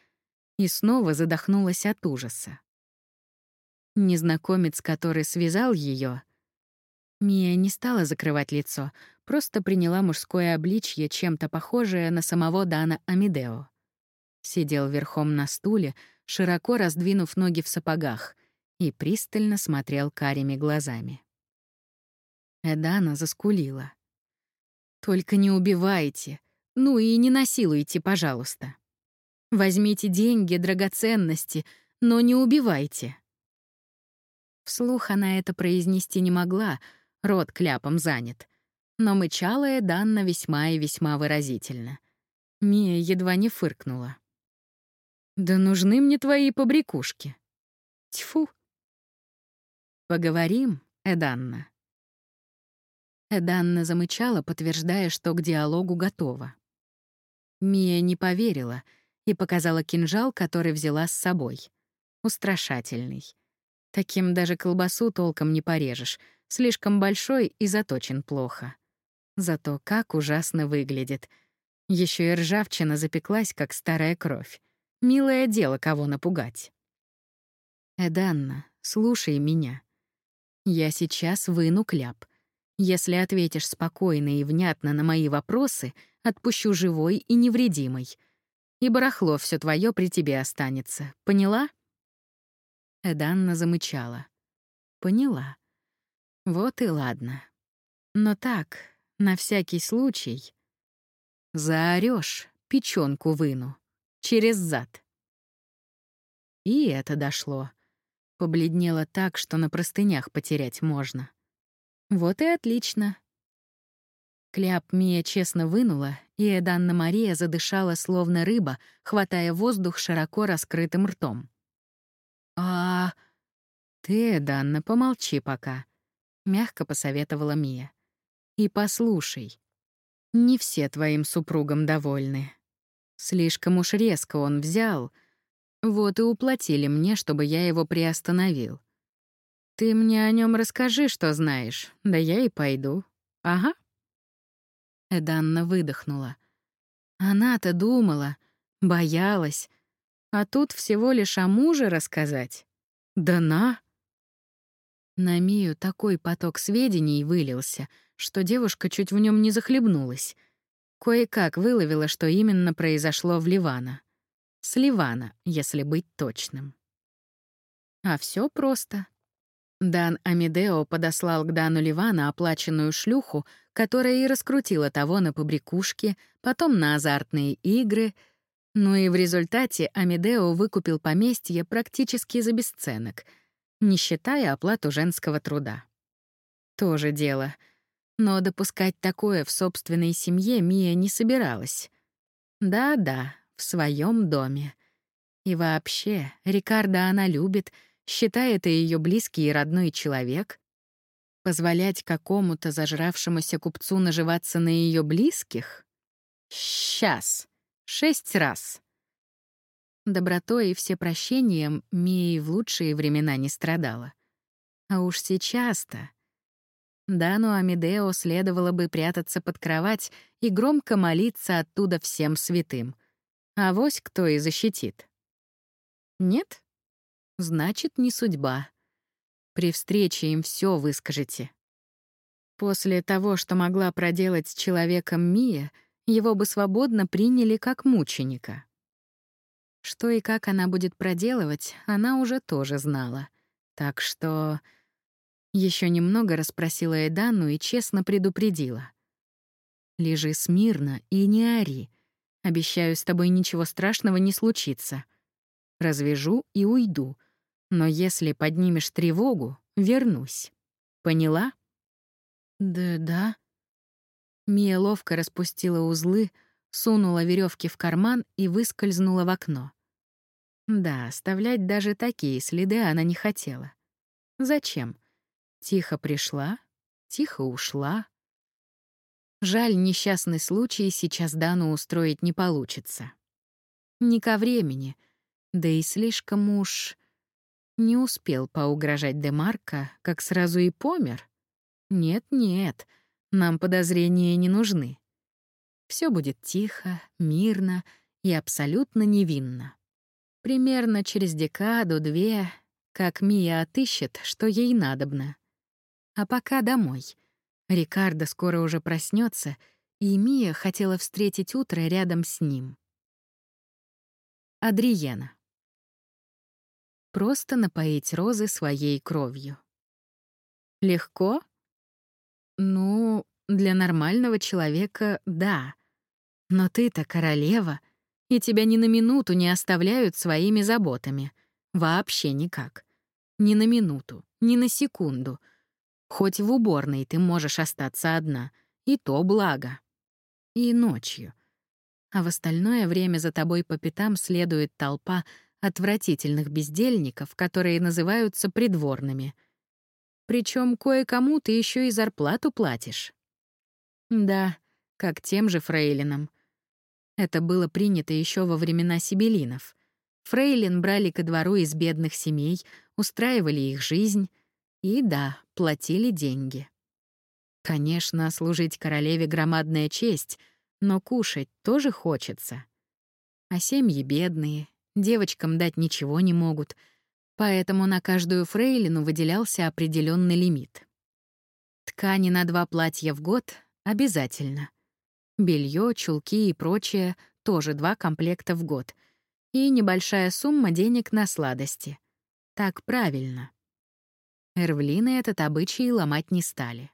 и снова задохнулась от ужаса. Незнакомец, который связал ее, Мия не стала закрывать лицо, просто приняла мужское обличье, чем-то похожее на самого Дана Амидео. Сидел верхом на стуле, широко раздвинув ноги в сапогах, и пристально смотрел карими глазами. Эдана заскулила. «Только не убивайте, ну и не насилуйте, пожалуйста. Возьмите деньги, драгоценности, но не убивайте». Вслух она это произнести не могла, рот кляпом занят. Но мычала Данна весьма и весьма выразительно. Мия едва не фыркнула. «Да нужны мне твои побрякушки». Тьфу. «Поговорим, Эданна». Эданна замычала, подтверждая, что к диалогу готова. Мия не поверила и показала кинжал, который взяла с собой. Устрашательный. Таким даже колбасу толком не порежешь, слишком большой и заточен плохо. Зато как ужасно выглядит. Еще и ржавчина запеклась, как старая кровь. Милое дело, кого напугать. Эданна, слушай меня. Я сейчас выну кляп. Если ответишь спокойно и внятно на мои вопросы, отпущу живой и невредимой. И барахло все твое при тебе останется. Поняла? Эданна замычала. Поняла. Вот и ладно. Но так, на всякий случай. Заорёшь, печёнку выну. Через зад. И это дошло. Побледнело так, что на простынях потерять можно. Вот и отлично. Кляп Мия честно вынула, и Эданна Мария задышала словно рыба, хватая воздух широко раскрытым ртом. «А... ты, Данна, помолчи пока», — мягко посоветовала Мия. «И послушай. Не все твоим супругам довольны. Слишком уж резко он взял. Вот и уплатили мне, чтобы я его приостановил. Ты мне о нем расскажи, что знаешь, да я и пойду. Ага». Эданна выдохнула. Она-то думала, боялась, а тут всего лишь о муже рассказать. Да на! На Мию такой поток сведений вылился, что девушка чуть в нем не захлебнулась. Кое-как выловила, что именно произошло в Ливана. С Ливана, если быть точным. А все просто. Дан Амедео подослал к Дану Ливана оплаченную шлюху, которая и раскрутила того на побрякушке, потом на азартные игры — ну и в результате Амедео выкупил поместье практически за бесценок, не считая оплату женского труда. Тоже дело. Но допускать такое в собственной семье Мия не собиралась. Да-да, в своем доме. И вообще, Рикардо она любит, считает ее близкий и родной человек. Позволять какому-то зажравшемуся купцу наживаться на ее близких? Сейчас. Шесть раз. Добротой и всепрощением Мия в лучшие времена не страдала. А уж сейчас-то... Дану Амедео следовало бы прятаться под кровать и громко молиться оттуда всем святым. А вось кто и защитит. Нет? Значит, не судьба. При встрече им все выскажете. После того, что могла проделать с человеком Мия, его бы свободно приняли как мученика. Что и как она будет проделывать, она уже тоже знала. Так что... Еще немного расспросила Эдану и честно предупредила. «Лежи смирно и не ори. Обещаю, с тобой ничего страшного не случится. Развяжу и уйду. Но если поднимешь тревогу, вернусь. Поняла?» «Да-да». Мия ловко распустила узлы, сунула веревки в карман и выскользнула в окно. Да, оставлять даже такие следы она не хотела. Зачем? Тихо пришла, тихо ушла. Жаль, несчастный случай сейчас Дану устроить не получится. Не ко времени, да и слишком уж... Не успел поугрожать Демарко, как сразу и помер. Нет-нет, нам подозрения не нужны. Все будет тихо, мирно и абсолютно невинно. Примерно через декаду-две, как Мия отыщет, что ей надобно. А пока домой. Рикардо скоро уже проснется, и Мия хотела встретить утро рядом с ним. Адриена. Просто напоить розы своей кровью. Легко? Ну, для нормального человека — да. Но ты-то королева, и тебя ни на минуту не оставляют своими заботами. Вообще никак. Ни на минуту, ни на секунду — Хоть в уборной ты можешь остаться одна, и то благо. И ночью. А в остальное время за тобой по пятам следует толпа отвратительных бездельников, которые называются придворными. Причем кое-кому ты еще и зарплату платишь. Да, как тем же фрейлинам. Это было принято еще во времена сибелинов. Фрейлин брали ко двору из бедных семей, устраивали их жизнь, и да, платили деньги. Конечно, служить королеве громадная честь, но кушать тоже хочется. А семьи бедные, девочкам дать ничего не могут, поэтому на каждую фрейлину выделялся определенный лимит. Ткани на два платья в год — обязательно. Белье, чулки и прочее — тоже два комплекта в год. И небольшая сумма денег на сладости. Так правильно. Эрвлины этот обычай ломать не стали.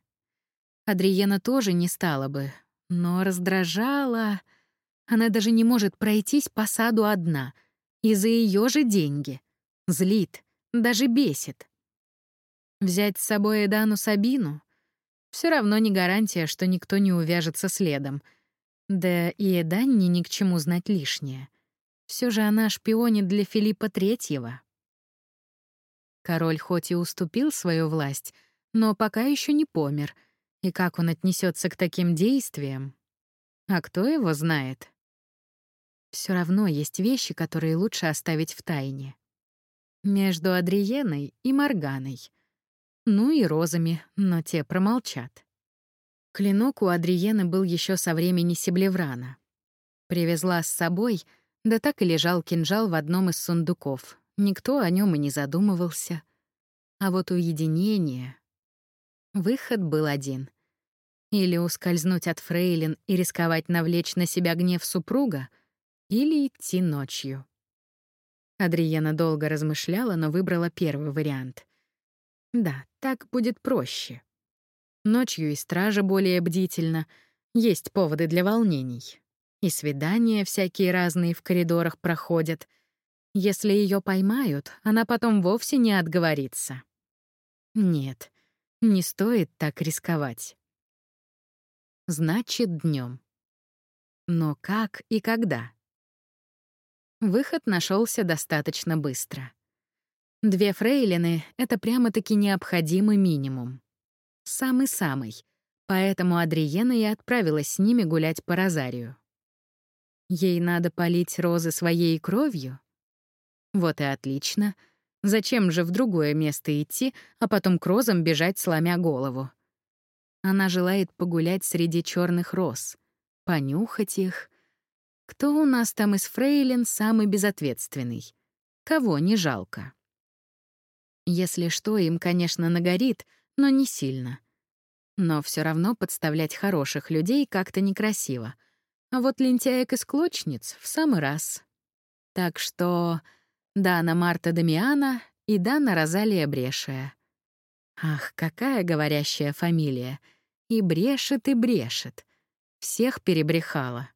Адриена тоже не стала бы, но раздражала... Она даже не может пройтись по саду одна, и за ее же деньги. Злит, даже бесит. Взять с собой Эдану Сабину? Все равно не гарантия, что никто не увяжется следом. Да и Эданне ни к чему знать лишнее. Все же она шпионит для Филиппа Третьего. Король хоть и уступил свою власть, но пока еще не помер. И как он отнесется к таким действиям? А кто его знает? Все равно есть вещи, которые лучше оставить в тайне. Между Адриеной и Морганой. Ну и розами, но те промолчат. Клинок у Адриены был еще со времени Себлеврана. Привезла с собой, да так и лежал кинжал в одном из сундуков, Никто о нем и не задумывался. А вот уединение... Выход был один. Или ускользнуть от фрейлин и рисковать навлечь на себя гнев супруга, или идти ночью. Адриена долго размышляла, но выбрала первый вариант. Да, так будет проще. Ночью и стража более бдительна, есть поводы для волнений. И свидания всякие разные в коридорах проходят — если ее поймают, она потом вовсе не отговорится. Нет, не стоит так рисковать. Значит, днем. Но как и когда? Выход нашелся достаточно быстро. Две фрейлины — это прямо-таки необходимый минимум. Самый-самый. Поэтому Адриена и отправилась с ними гулять по Розарию. Ей надо полить розы своей кровью? Вот и отлично. Зачем же в другое место идти, а потом к розам бежать, сломя голову? Она желает погулять среди черных роз, понюхать их. Кто у нас там из фрейлин самый безответственный? Кого не жалко? Если что, им, конечно, нагорит, но не сильно. Но все равно подставлять хороших людей как-то некрасиво. А вот лентяек и склочниц в самый раз. Так что Дана Марта Дамиана и Дана Розалия Брешая. Ах, какая говорящая фамилия. И брешет, и брешет. Всех перебрехала.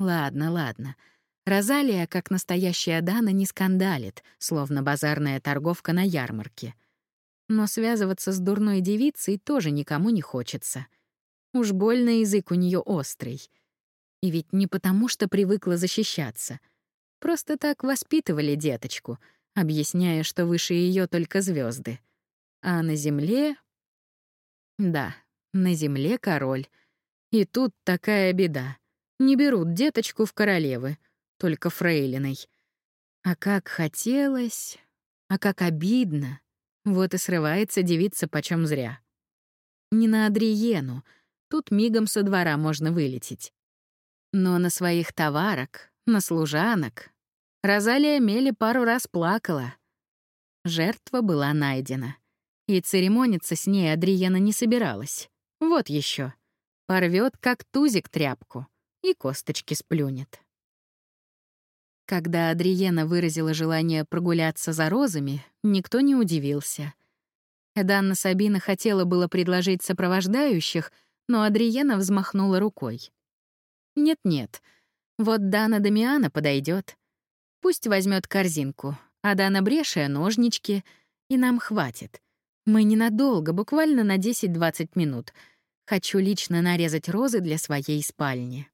Ладно, ладно. Розалия, как настоящая Дана, не скандалит, словно базарная торговка на ярмарке. Но связываться с дурной девицей тоже никому не хочется. Уж больно язык у нее острый. И ведь не потому, что привыкла защищаться. Просто так воспитывали деточку, объясняя, что выше ее только звезды. А на земле... Да, на земле король. И тут такая беда. Не берут деточку в королевы — только фрейлиной. А как хотелось, а как обидно. Вот и срывается девица почем зря. Не на Адриену, тут мигом со двора можно вылететь. Но на своих товарок, на служанок. Розалия Мели пару раз плакала. Жертва была найдена. И церемониться с ней Адриена не собиралась. Вот еще. Порвет, как тузик, тряпку и косточки сплюнет. Когда Адриена выразила желание прогуляться за розами, никто не удивился. Эданна Сабина хотела было предложить сопровождающих, но Адриена взмахнула рукой. «Нет-нет, вот Дана Дамиана подойдет. Пусть возьмет корзинку, а Дана Брешия — ножнички, и нам хватит. Мы ненадолго, буквально на 10-20 минут. Хочу лично нарезать розы для своей спальни».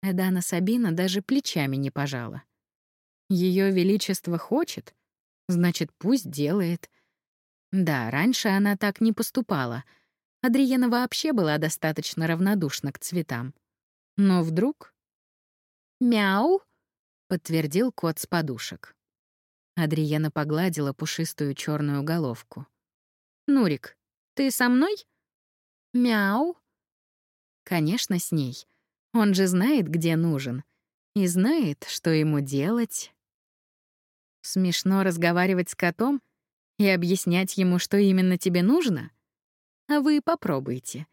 Эдана Сабина даже плечами не пожала. Ее величество хочет, значит, пусть делает. Да, раньше она так не поступала. Адриена вообще была достаточно равнодушна к цветам. Но вдруг... «Мяу!» — подтвердил кот с подушек. Адриена погладила пушистую черную головку. «Нурик, ты со мной?» «Мяу!» Конечно, с ней. Он же знает, где нужен. И знает, что ему делать. Смешно разговаривать с котом и объяснять ему, что именно тебе нужно? А вы попробуйте.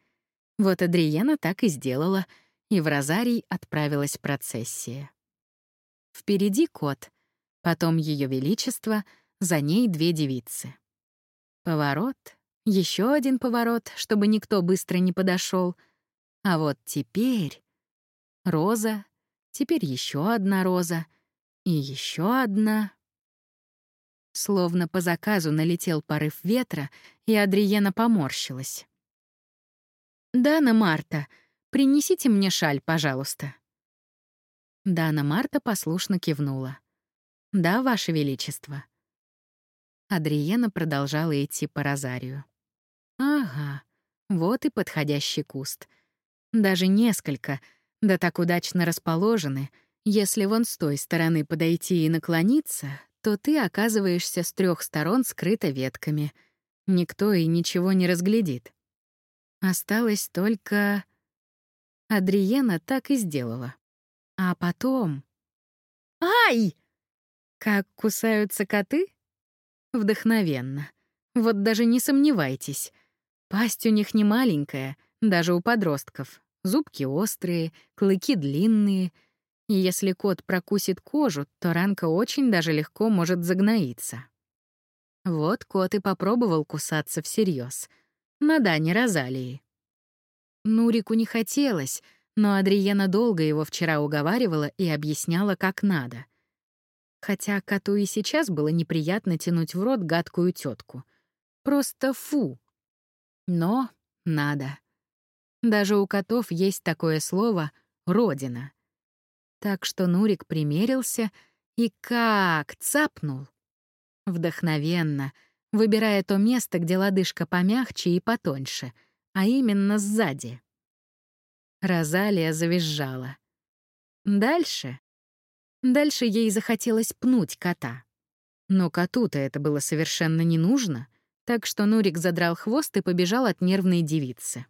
Вот Адриена так и сделала, и в Розарий отправилась процессия. Впереди кот, потом Ее Величество, за ней две девицы. Поворот, еще один поворот, чтобы никто быстро не подошел. А вот теперь роза, теперь еще одна роза и еще одна. Словно по заказу налетел порыв ветра, и Адриена поморщилась. «Дана Марта, принесите мне шаль, пожалуйста». Дана Марта послушно кивнула. «Да, Ваше Величество». Адриена продолжала идти по розарию. «Ага, вот и подходящий куст. Даже несколько — да так удачно расположены, если вон с той стороны подойти и наклониться, то ты оказываешься с трех сторон скрыто ветками. Никто и ничего не разглядит. Осталось только... Адриена так и сделала. А потом... Ай! Как кусаются коты? Вдохновенно. Вот даже не сомневайтесь. Пасть у них не маленькая, даже у подростков. Зубки острые, клыки длинные. И если кот прокусит кожу, то ранка очень даже легко может загноиться. Вот кот и попробовал кусаться всерьез. На Дане Розалии. Нурику не хотелось, но Адриена долго его вчера уговаривала и объясняла, как надо. Хотя коту и сейчас было неприятно тянуть в рот гадкую тетку. Просто фу. Но надо. Даже у котов есть такое слово «родина». Так что Нурик примерился и как цапнул. Вдохновенно, выбирая то место, где лодыжка помягче и потоньше, а именно сзади. Розалия завизжала. Дальше? Дальше ей захотелось пнуть кота. Но коту-то это было совершенно не нужно, так что Нурик задрал хвост и побежал от нервной девицы.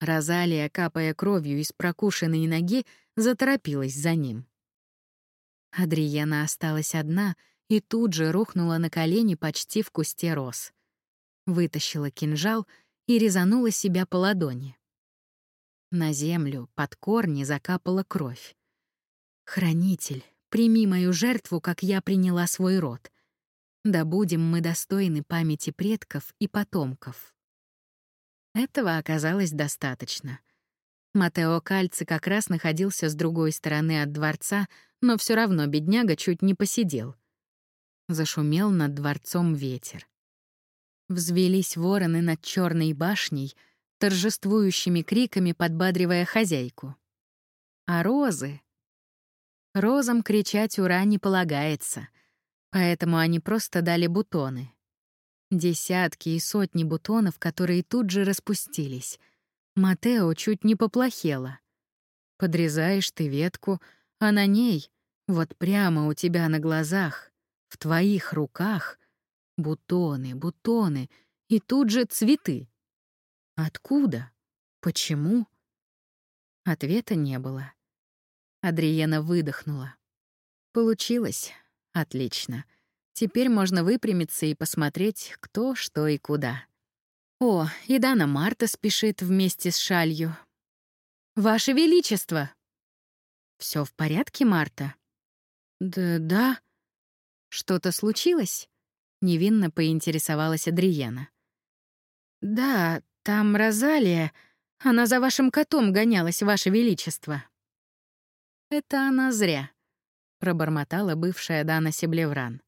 Розалия, капая кровью из прокушенной ноги, заторопилась за ним. Адриена осталась одна и тут же рухнула на колени почти в кусте роз. Вытащила кинжал и резанула себя по ладони. На землю, под корни закапала кровь. «Хранитель, прими мою жертву, как я приняла свой род. Да будем мы достойны памяти предков и потомков». Этого оказалось достаточно. Матео Кальци как раз находился с другой стороны от дворца, но все равно бедняга чуть не посидел. Зашумел над дворцом ветер. Взвелись вороны над черной башней, торжествующими криками подбадривая хозяйку. А розы... Розам кричать «Ура!» не полагается, поэтому они просто дали бутоны. Десятки и сотни бутонов, которые тут же распустились. Матео чуть не поплохело. Подрезаешь ты ветку, а на ней, вот прямо у тебя на глазах, в твоих руках, бутоны, бутоны и тут же цветы. Откуда? Почему? Ответа не было. Адриена выдохнула. Получилось. Отлично. Теперь можно выпрямиться и посмотреть, кто, что и куда. О, и Дана Марта спешит вместе с шалью. «Ваше Величество!» Все в порядке, Марта?» «Да, да». «Что-то случилось?» — невинно поинтересовалась Адриена. «Да, там Розалия. Она за вашим котом гонялась, Ваше Величество». «Это она зря», — пробормотала бывшая Дана Себлевран.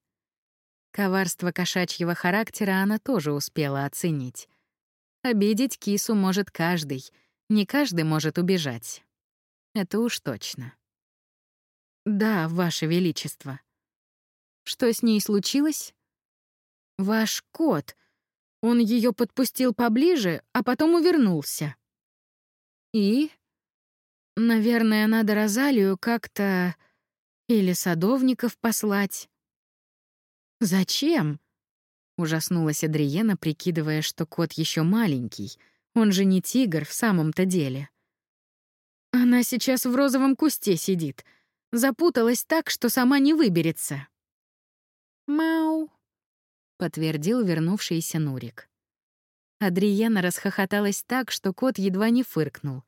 Коварство кошачьего характера она тоже успела оценить. Обидеть кису может каждый, не каждый может убежать. Это уж точно. Да, ваше величество. Что с ней случилось? Ваш кот. Он ее подпустил поближе, а потом увернулся. И? Наверное, надо Розалию как-то... Или садовников послать. «Зачем?» — ужаснулась Адриена, прикидывая, что кот еще маленький. Он же не тигр в самом-то деле. «Она сейчас в розовом кусте сидит. Запуталась так, что сама не выберется». «Мау», — подтвердил вернувшийся Нурик. Адриена расхохоталась так, что кот едва не фыркнул.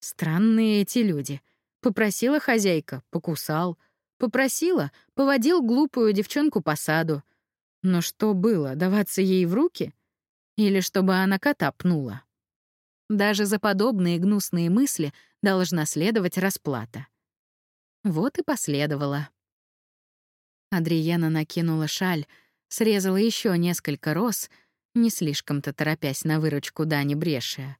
Странные эти люди. Попросила хозяйка — покусал — Попросила, поводил глупую девчонку по саду. Но что было, даваться ей в руки? Или чтобы она кота пнула? Даже за подобные гнусные мысли должна следовать расплата. Вот и последовала. Адриена накинула шаль, срезала еще несколько роз, не слишком-то торопясь на выручку Дани Брешия,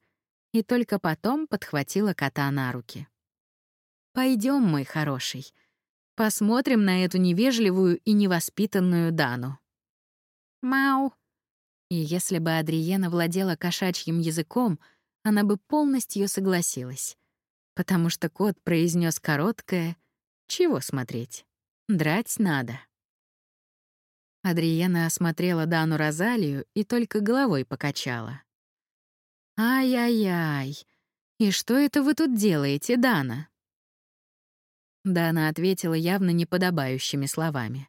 и только потом подхватила кота на руки. Пойдем, мой хороший», Посмотрим на эту невежливую и невоспитанную Дану. Мау. И если бы Адриена владела кошачьим языком, она бы полностью согласилась. Потому что кот произнес короткое «Чего смотреть? Драть надо». Адриена осмотрела Дану Розалию и только головой покачала. «Ай-яй-яй, и что это вы тут делаете, Дана?» Да она ответила явно неподобающими словами.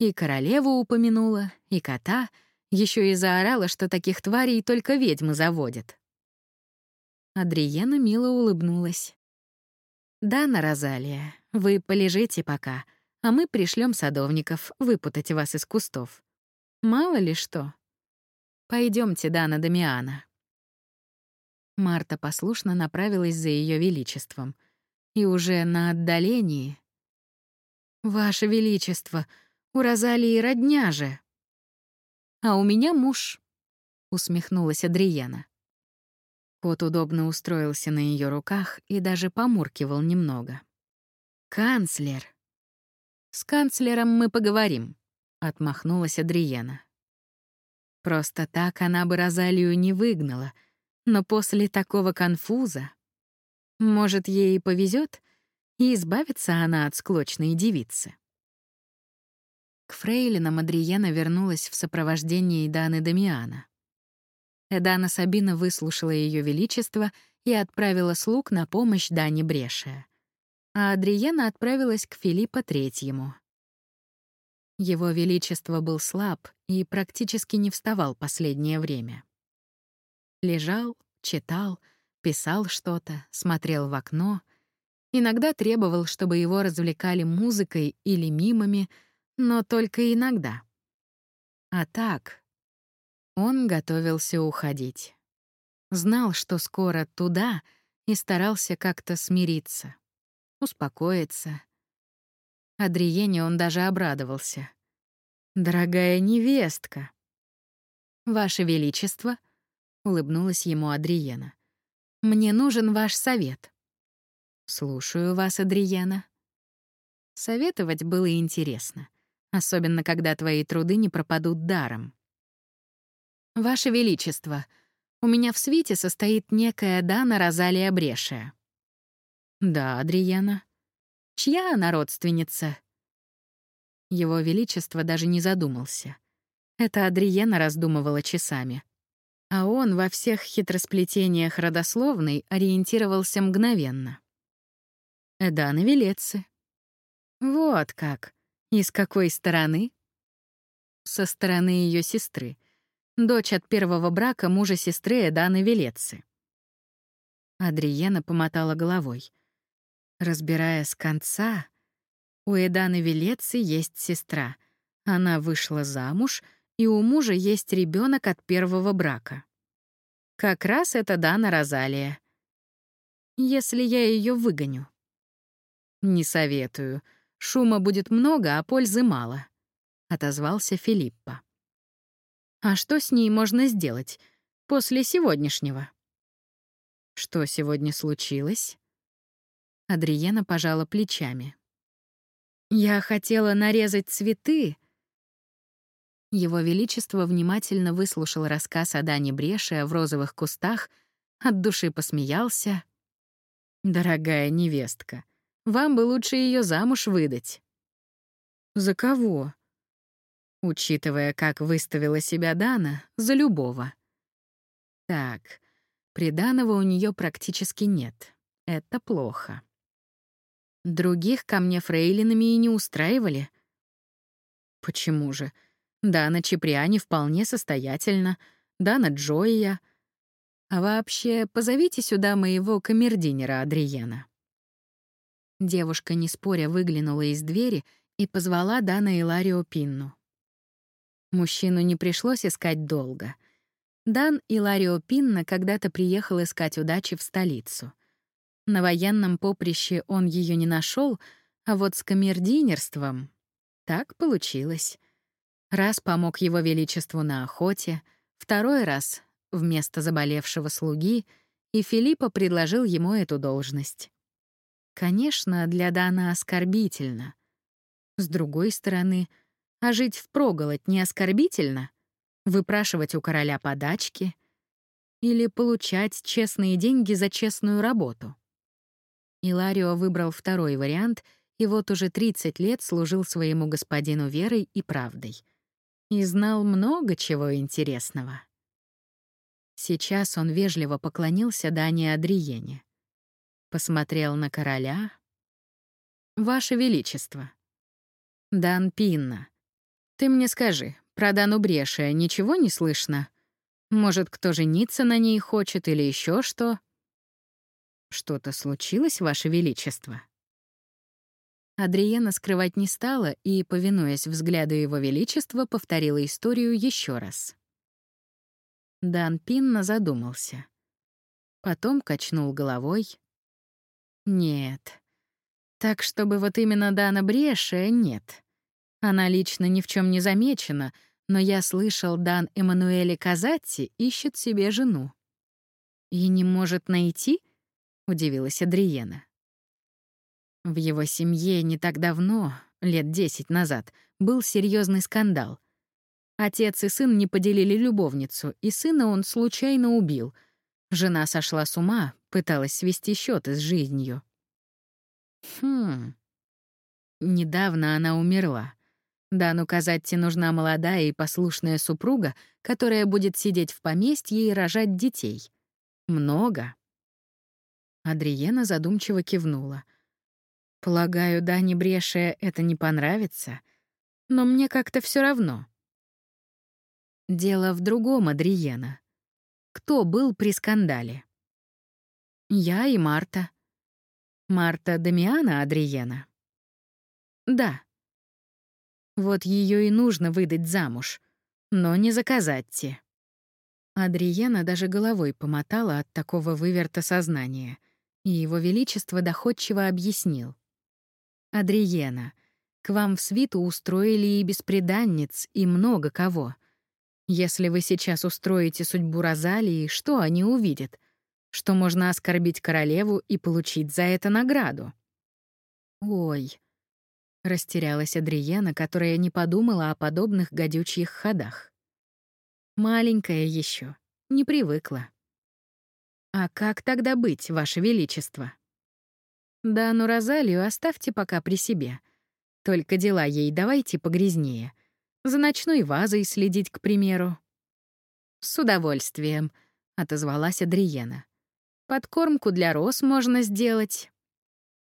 И королеву упомянула, и кота, еще и заорала, что таких тварей только ведьмы заводят. Адриена мило улыбнулась. «Да, Розалия, вы полежите пока, а мы пришлем садовников выпутать вас из кустов. Мало ли что. Пойдемте, Дана Дамиана». Марта послушно направилась за ее величеством — и уже на отдалении. «Ваше Величество, у Розалии родня же!» «А у меня муж», — усмехнулась Адриена. Кот удобно устроился на ее руках и даже помуркивал немного. «Канцлер!» «С канцлером мы поговорим», — отмахнулась Адриена. Просто так она бы Розалию не выгнала, но после такого конфуза... Может, ей повезет, и избавится она от склочной девицы. К фрейлинам Адриена вернулась в сопровождении Даны Дамиана. Эдана Сабина выслушала Ее Величество и отправила слуг на помощь Дане Брешия. А Адриена отправилась к Филиппа Третьему. Его Величество был слаб и практически не вставал последнее время. Лежал, читал, писал что-то, смотрел в окно. Иногда требовал, чтобы его развлекали музыкой или мимами, но только иногда. А так, он готовился уходить. Знал, что скоро туда, и старался как-то смириться, успокоиться. Адриене он даже обрадовался. «Дорогая невестка!» «Ваше Величество!» — улыбнулась ему Адриена. «Мне нужен ваш совет». «Слушаю вас, Адриена». Советовать было интересно, особенно когда твои труды не пропадут даром. «Ваше Величество, у меня в свите состоит некая Дана Розалия Брешия». «Да, Адриена». «Чья она родственница?» Его Величество даже не задумался. Это Адриена раздумывала часами. А он во всех хитросплетениях родословной ориентировался мгновенно. Эдана Велецы. Вот как. И с какой стороны? Со стороны ее сестры дочь от первого брака мужа сестры Эданы Велецы. Адриена помотала головой. Разбирая с конца, у Эданы Велецы есть сестра. Она вышла замуж, и у мужа есть ребенок от первого брака. Как раз это Дана Розалия. Если я ее выгоню. Не советую. Шума будет много, а пользы мало, отозвался Филиппа. А что с ней можно сделать после сегодняшнего? Что сегодня случилось? Адриена пожала плечами. Я хотела нарезать цветы. Его Величество внимательно выслушал рассказ о Дане Бреше в розовых кустах, от души посмеялся. «Дорогая невестка, вам бы лучше ее замуж выдать». «За кого?» учитывая, как выставила себя Дана, за любого. Так, приданого у нее практически нет. Это плохо. Других ко мне фрейлинами и не устраивали. Почему же? Дана Чеприани вполне состоятельна, Дана Джоия. А вообще, позовите сюда моего камердинера Адриена. Девушка, не споря, выглянула из двери и позвала Дана Иларио Пинну. Мужчину не пришлось искать долго. Дан Иларио Пинна когда-то приехал искать удачи в столицу. На военном поприще он ее не нашел, а вот с камердинерством так получилось. Раз помог его величеству на охоте, второй раз вместо заболевшего слуги, и Филиппа предложил ему эту должность. Конечно, для Дана оскорбительно. С другой стороны — а жить впроголодь не оскорбительно? Выпрашивать у короля подачки? Или получать честные деньги за честную работу? Иларио выбрал второй вариант и вот уже 30 лет служил своему господину верой и правдой. И знал много чего интересного. Сейчас он вежливо поклонился Дане Адриене. Посмотрел на короля. «Ваше Величество». «Дан Пинна, ты мне скажи, про Дану Брешия ничего не слышно? Может, кто жениться на ней хочет или еще что? Что-то случилось, Ваше Величество? Адриена скрывать не стала и, повинуясь взгляду Его Величества, повторила историю еще раз. Дан Пинна задумался. Потом качнул головой. «Нет. Так, чтобы вот именно Дана Брешия, нет. Она лично ни в чем не замечена, но я слышал, Дан Эммануэле Казатти ищет себе жену. «И не может найти?» — удивилась Адриена. В его семье не так давно, лет десять назад, был серьезный скандал. Отец и сын не поделили любовницу, и сына он случайно убил. Жена сошла с ума, пыталась свести счеты с жизнью. Хм. Недавно она умерла. Дану Казатти нужна молодая и послушная супруга, которая будет сидеть в поместье и рожать детей. Много. Адриена задумчиво кивнула. Полагаю, Дане Бреше это не понравится, но мне как-то все равно. Дело в другом, Адриена. Кто был при скандале? Я и Марта. Марта Дамиана Адриена? Да. Вот ее и нужно выдать замуж, но не заказать те. Адриена даже головой помотала от такого выверта сознания, и его величество доходчиво объяснил. «Адриена, к вам в свиту устроили и беспреданниц, и много кого. Если вы сейчас устроите судьбу Розалии, что они увидят? Что можно оскорбить королеву и получить за это награду? Ой, растерялась Адриена, которая не подумала о подобных гадючьих ходах. Маленькая еще, не привыкла. А как тогда быть, ваше величество? Да, ну Розалию оставьте пока при себе. Только дела ей давайте погрязнее — за ночной вазой следить, к примеру. «С удовольствием», — отозвалась Адриена. «Подкормку для роз можно сделать».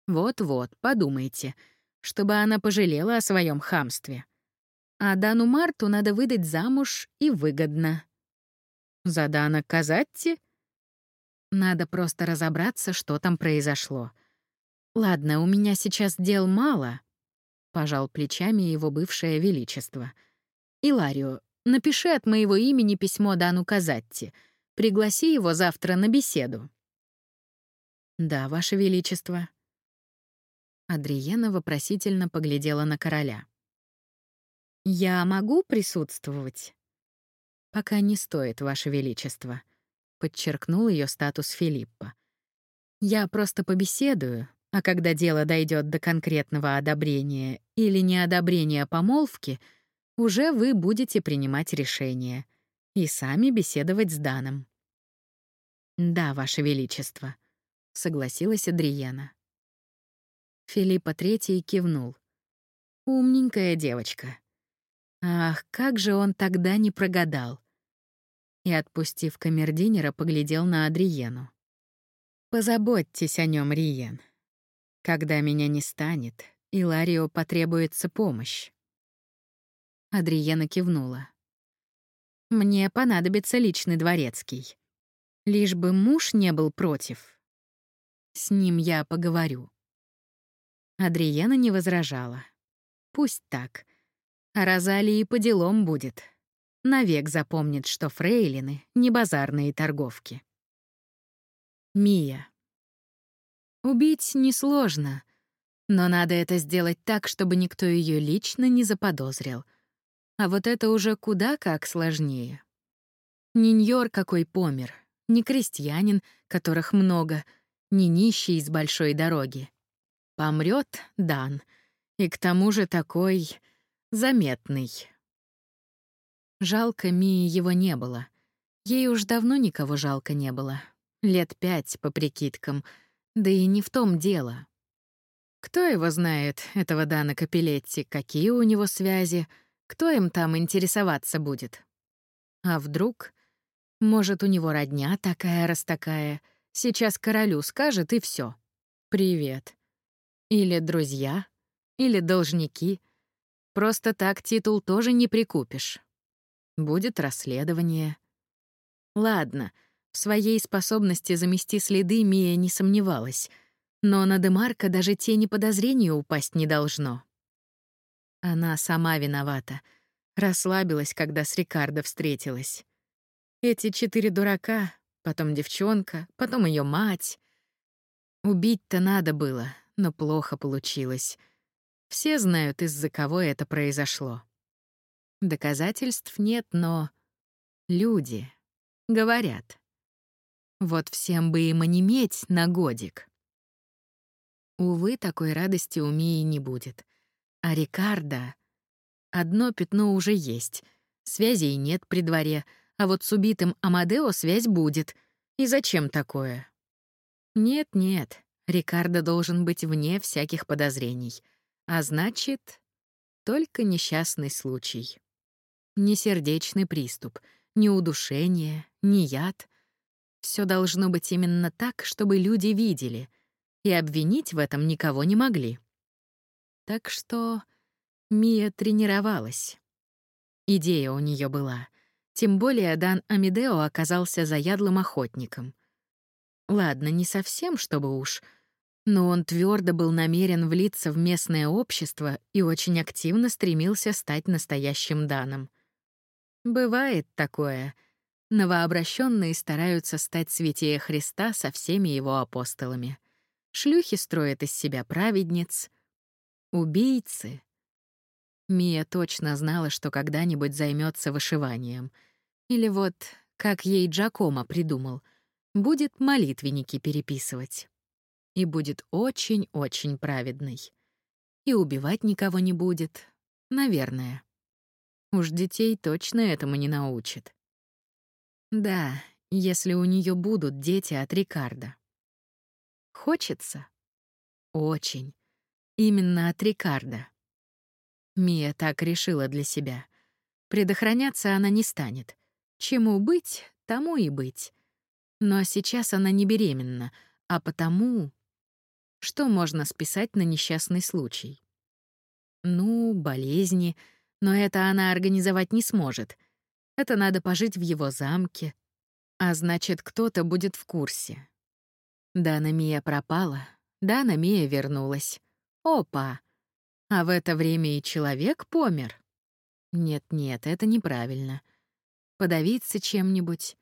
«Вот-вот, подумайте, чтобы она пожалела о своем хамстве. А Дану Марту надо выдать замуж и выгодно». «За Дана Казатти?» Надо просто разобраться, что там произошло. Ладно, у меня сейчас дел мало, пожал плечами его бывшее величество. Иларио, напиши от моего имени письмо Дану Казатти. Пригласи его завтра на беседу. Да, ваше величество. Адриена вопросительно поглядела на короля. Я могу присутствовать? Пока не стоит, ваше величество, подчеркнул ее статус Филиппа. Я просто побеседую, а когда дело дойдет до конкретного одобрения или неодобрения помолвки, уже вы будете принимать решение и сами беседовать с Даном. «Да, Ваше Величество», — согласилась Адриена. Филиппа Третий кивнул. «Умненькая девочка. Ах, как же он тогда не прогадал!» И, отпустив камердинера, поглядел на Адриену. «Позаботьтесь о нем, Риен. Когда меня не станет, Иларио потребуется помощь. Адриена кивнула. Мне понадобится личный дворецкий. Лишь бы муж не был против. С ним я поговорю. Адриена не возражала. Пусть так. А Розалии по делам будет. Навек запомнит, что фрейлины — не базарные торговки. Мия. Убить несложно, но надо это сделать так, чтобы никто ее лично не заподозрил. А вот это уже куда как сложнее. Ниньор какой помер, не крестьянин, которых много, не нищий из большой дороги. Помрет Дан, и к тому же такой заметный. Жалко Мии его не было. Ей уж давно никого жалко не было. Лет пять, по прикидкам — да и не в том дело. Кто его знает, этого Дана Капелетти, какие у него связи, кто им там интересоваться будет? А вдруг? Может, у него родня такая раз такая, сейчас королю скажет и все. Привет. Или друзья, или должники. Просто так титул тоже не прикупишь. Будет расследование. Ладно, — в своей способности замести следы Мия не сомневалась, но на Демарка даже тени подозрения упасть не должно. Она сама виновата. Расслабилась, когда с Рикардо встретилась. Эти четыре дурака, потом девчонка, потом ее мать. Убить-то надо было, но плохо получилось. Все знают, из-за кого это произошло. Доказательств нет, но люди говорят. Вот всем бы им онеметь на годик. Увы, такой радости у Мии не будет. А Рикардо... Одно пятно уже есть. Связей нет при дворе, а вот с убитым Амадео связь будет. И зачем такое? Нет-нет, Рикардо должен быть вне всяких подозрений. А значит, только несчастный случай. Не сердечный приступ, не удушение, не яд. Все должно быть именно так, чтобы люди видели, и обвинить в этом никого не могли. Так что Мия тренировалась. Идея у нее была. Тем более Дан Амидео оказался заядлым охотником. Ладно, не совсем, чтобы уж, но он твердо был намерен влиться в местное общество и очень активно стремился стать настоящим Даном. Бывает такое. Новообращенные стараются стать святее Христа со всеми его апостолами. Шлюхи строят из себя праведниц. Убийцы Мия точно знала, что когда-нибудь займется вышиванием. Или вот, как ей Джакомо придумал, будет молитвенники переписывать. И будет очень-очень праведный. И убивать никого не будет, наверное. Уж детей точно этому не научит. Да, если у нее будут дети от Рикардо. Хочется? Очень. Именно от Рикардо. Мия так решила для себя. Предохраняться она не станет. Чему быть, тому и быть. Но сейчас она не беременна, а потому... Что можно списать на несчастный случай? Ну, болезни, но это она организовать не сможет. Это надо пожить в его замке. А значит, кто-то будет в курсе. Дана Мия пропала, Дана Мия вернулась. Опа! А в это время и человек помер. Нет-нет, это неправильно. Подавиться чем-нибудь.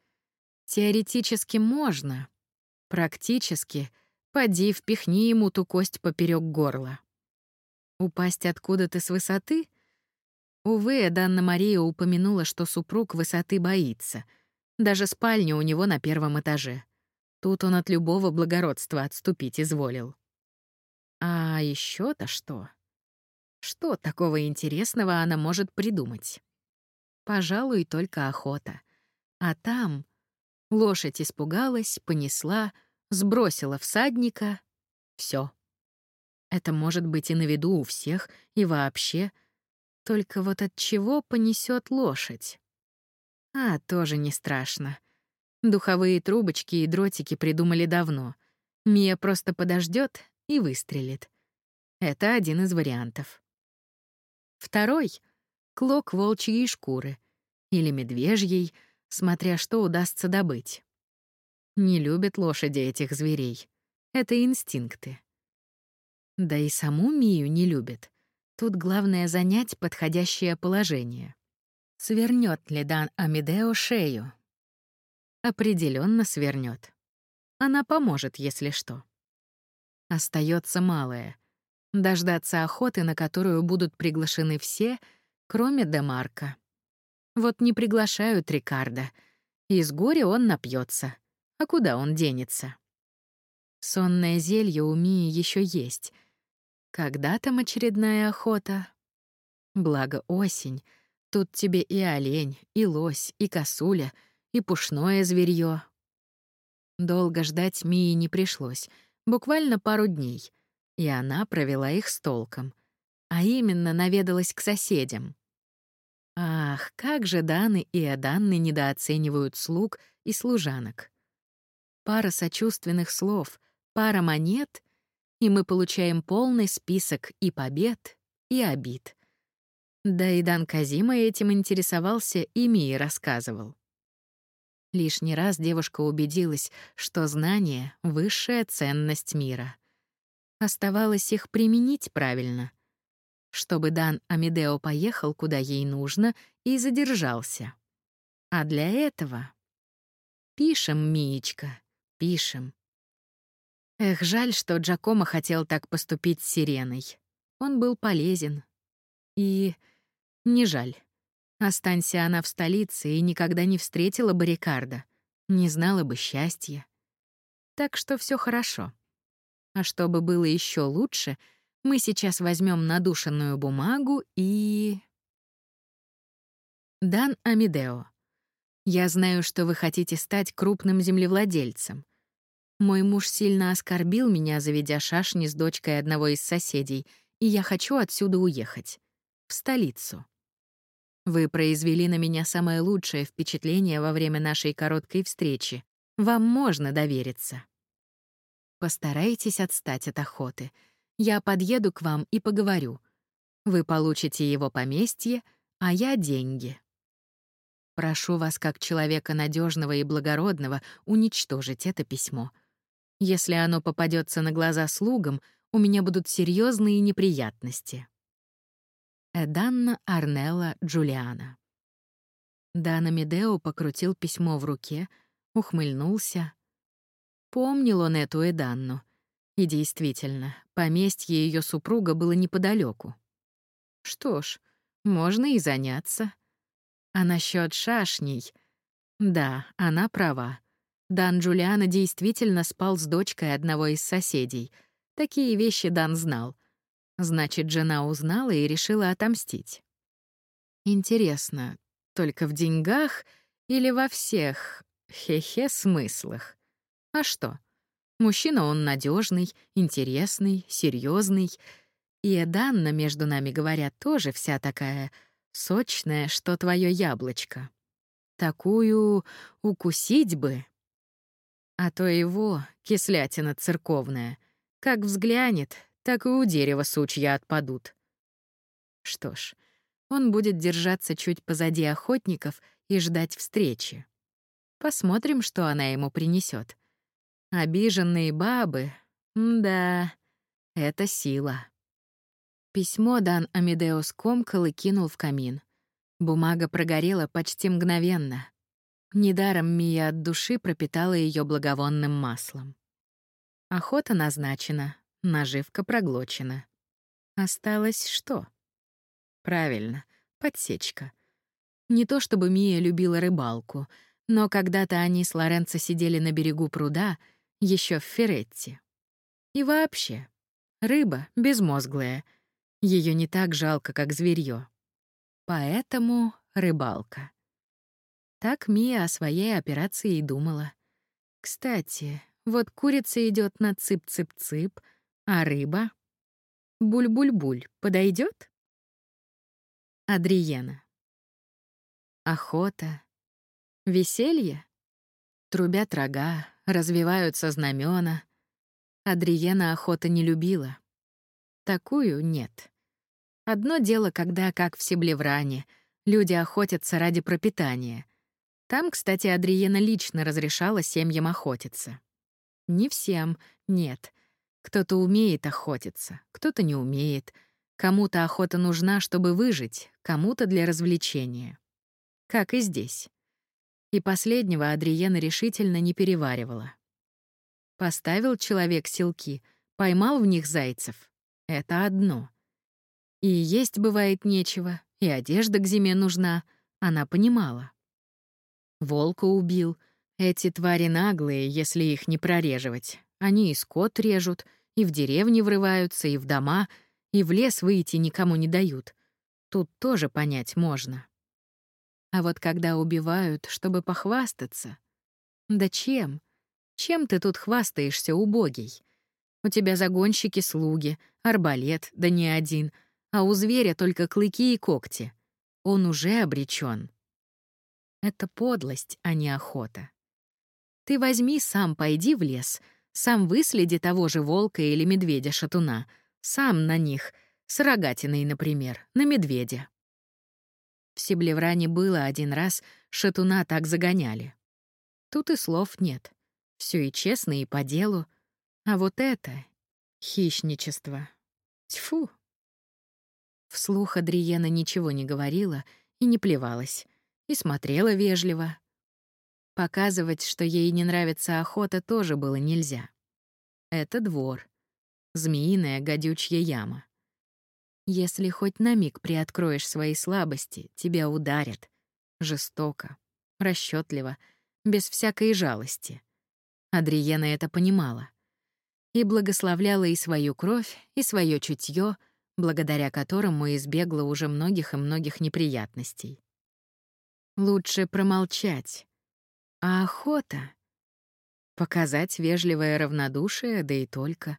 Теоретически можно. Практически поди впихни ему ту кость поперек горла. Упасть откуда-то с высоты? Увы, Данна Мария упомянула, что супруг высоты боится. Даже спальня у него на первом этаже. Тут он от любого благородства отступить изволил. А еще то что? Что такого интересного она может придумать? Пожалуй, только охота. А там лошадь испугалась, понесла, сбросила всадника. Все. Это может быть и на виду у всех, и вообще. Только вот от чего понесет лошадь? А, тоже не страшно. Духовые трубочки и дротики придумали давно. Мия просто подождет и выстрелит. Это один из вариантов. Второй — клок волчьей шкуры или медвежьей, смотря что удастся добыть. Не любят лошади этих зверей. Это инстинкты. Да и саму Мию не любят. Тут главное занять подходящее положение. Свернет ли Дан Амидео шею? Определенно свернет. Она поможет, если что. Остается малое — дождаться охоты, на которую будут приглашены все, кроме Демарка. Вот не приглашают Рикардо. Из горя он напьется. А куда он денется? Сонное зелье у Мии еще есть. Когда там очередная охота? Благо осень. Тут тебе и олень, и лось, и косуля, и пушное зверье. Долго ждать Мии не пришлось. Буквально пару дней — и она провела их с толком, а именно наведалась к соседям. Ах, как же Даны и Аданны недооценивают слуг и служанок. Пара сочувственных слов, пара монет, и мы получаем полный список и побед, и обид. Да и Дан Казима этим интересовался и Мии рассказывал. Лишний раз девушка убедилась, что знание — высшая ценность мира — Оставалось их применить правильно, чтобы Дан Амедео поехал куда ей нужно и задержался. А для этого... Пишем, Миечка, пишем. Эх, жаль, что Джакомо хотел так поступить с Сиреной. Он был полезен. И не жаль. Останься она в столице и никогда не встретила бы Рикардо, не знала бы счастья. Так что все хорошо. А чтобы было еще лучше, мы сейчас возьмем надушенную бумагу и... Дан Амидео. Я знаю, что вы хотите стать крупным землевладельцем. Мой муж сильно оскорбил меня, заведя шашни с дочкой одного из соседей, и я хочу отсюда уехать. В столицу. Вы произвели на меня самое лучшее впечатление во время нашей короткой встречи. Вам можно довериться. Постарайтесь отстать от охоты. Я подъеду к вам и поговорю. Вы получите его поместье, а я — деньги. Прошу вас, как человека надежного и благородного, уничтожить это письмо. Если оно попадется на глаза слугам, у меня будут серьезные неприятности. Эданна Арнелла Джулиана. Дана Медео покрутил письмо в руке, ухмыльнулся. Помнил он эту Эданну. И действительно, поместье ее супруга было неподалеку. Что ж, можно и заняться. А насчет шашней... Да, она права. Дан Джулиана действительно спал с дочкой одного из соседей. Такие вещи Дан знал. Значит, жена узнала и решила отомстить. Интересно, только в деньгах или во всех хе-хе смыслах? А что? Мужчина он надежный, интересный, серьезный, и Данна, между нами говорят, тоже вся такая сочная, что твое яблочко. Такую укусить бы. А то его, кислятина церковная, как взглянет, так и у дерева сучья отпадут. Что ж, он будет держаться чуть позади охотников и ждать встречи. Посмотрим, что она ему принесет. Обиженные бабы, да, это сила. Письмо Дан Амедео скомкал и кинул в камин. Бумага прогорела почти мгновенно. Недаром Мия от души пропитала ее благовонным маслом. Охота назначена, наживка проглочена. Осталось что? Правильно, подсечка. Не то чтобы Мия любила рыбалку, но когда-то они с Лоренцо сидели на берегу пруда, еще в Феретти. И вообще, рыба безмозглая — ее не так жалко, как зверье. Поэтому рыбалка. Так Мия о своей операции и думала. Кстати, вот курица идет на цып-цып-цып, а рыба? Буль-буль-буль подойдет? Адриена. Охота. Веселье. Трубят рога, развиваются знамена. Адриена охота не любила. Такую нет. Одно дело, когда, как в Себлевране, люди охотятся ради пропитания. Там, кстати, Адриена лично разрешала семьям охотиться. Не всем, нет. Кто-то умеет охотиться, кто-то не умеет. Кому-то охота нужна, чтобы выжить, кому-то для развлечения. Как и здесь. И последнего Адриена решительно не переваривала. Поставил человек селки, поймал в них зайцев, это одно. И есть бывает нечего, и одежда к зиме нужна, она понимала. Волка убил. Эти твари наглые, если их не прореживать. Они и скот режут, и в деревни врываются, и в дома, и в лес выйти никому не дают. Тут тоже понять можно. А вот когда убивают, чтобы похвастаться... Да чем? Чем ты тут хвастаешься, убогий? У тебя загонщики-слуги, арбалет, да не один, а у зверя только клыки и когти. Он уже обречен. Это подлость, а не охота. Ты возьми сам, пойди в лес, сам выследи того же волка или медведя-шатуна, сам на них, с рогатиной, например, на медведя. В Себлевране было один раз, шатуна так загоняли. Тут и слов нет. Все и честно, и по делу — а вот это — хищничество. Тьфу. Вслух Адриена ничего не говорила и не плевалась, и смотрела вежливо. Показывать, что ей не нравится охота, тоже было нельзя. Это двор. Змеиная гадючья яма. Если хоть на миг приоткроешь свои слабости, тебя ударят. Жестоко, расчетливо, без всякой жалости. Адриена это понимала и благословляла и свою кровь, и свое чутье, благодаря которому избегла уже многих и многих неприятностей. Лучше промолчать. А охота? Показать вежливое равнодушие, да и только.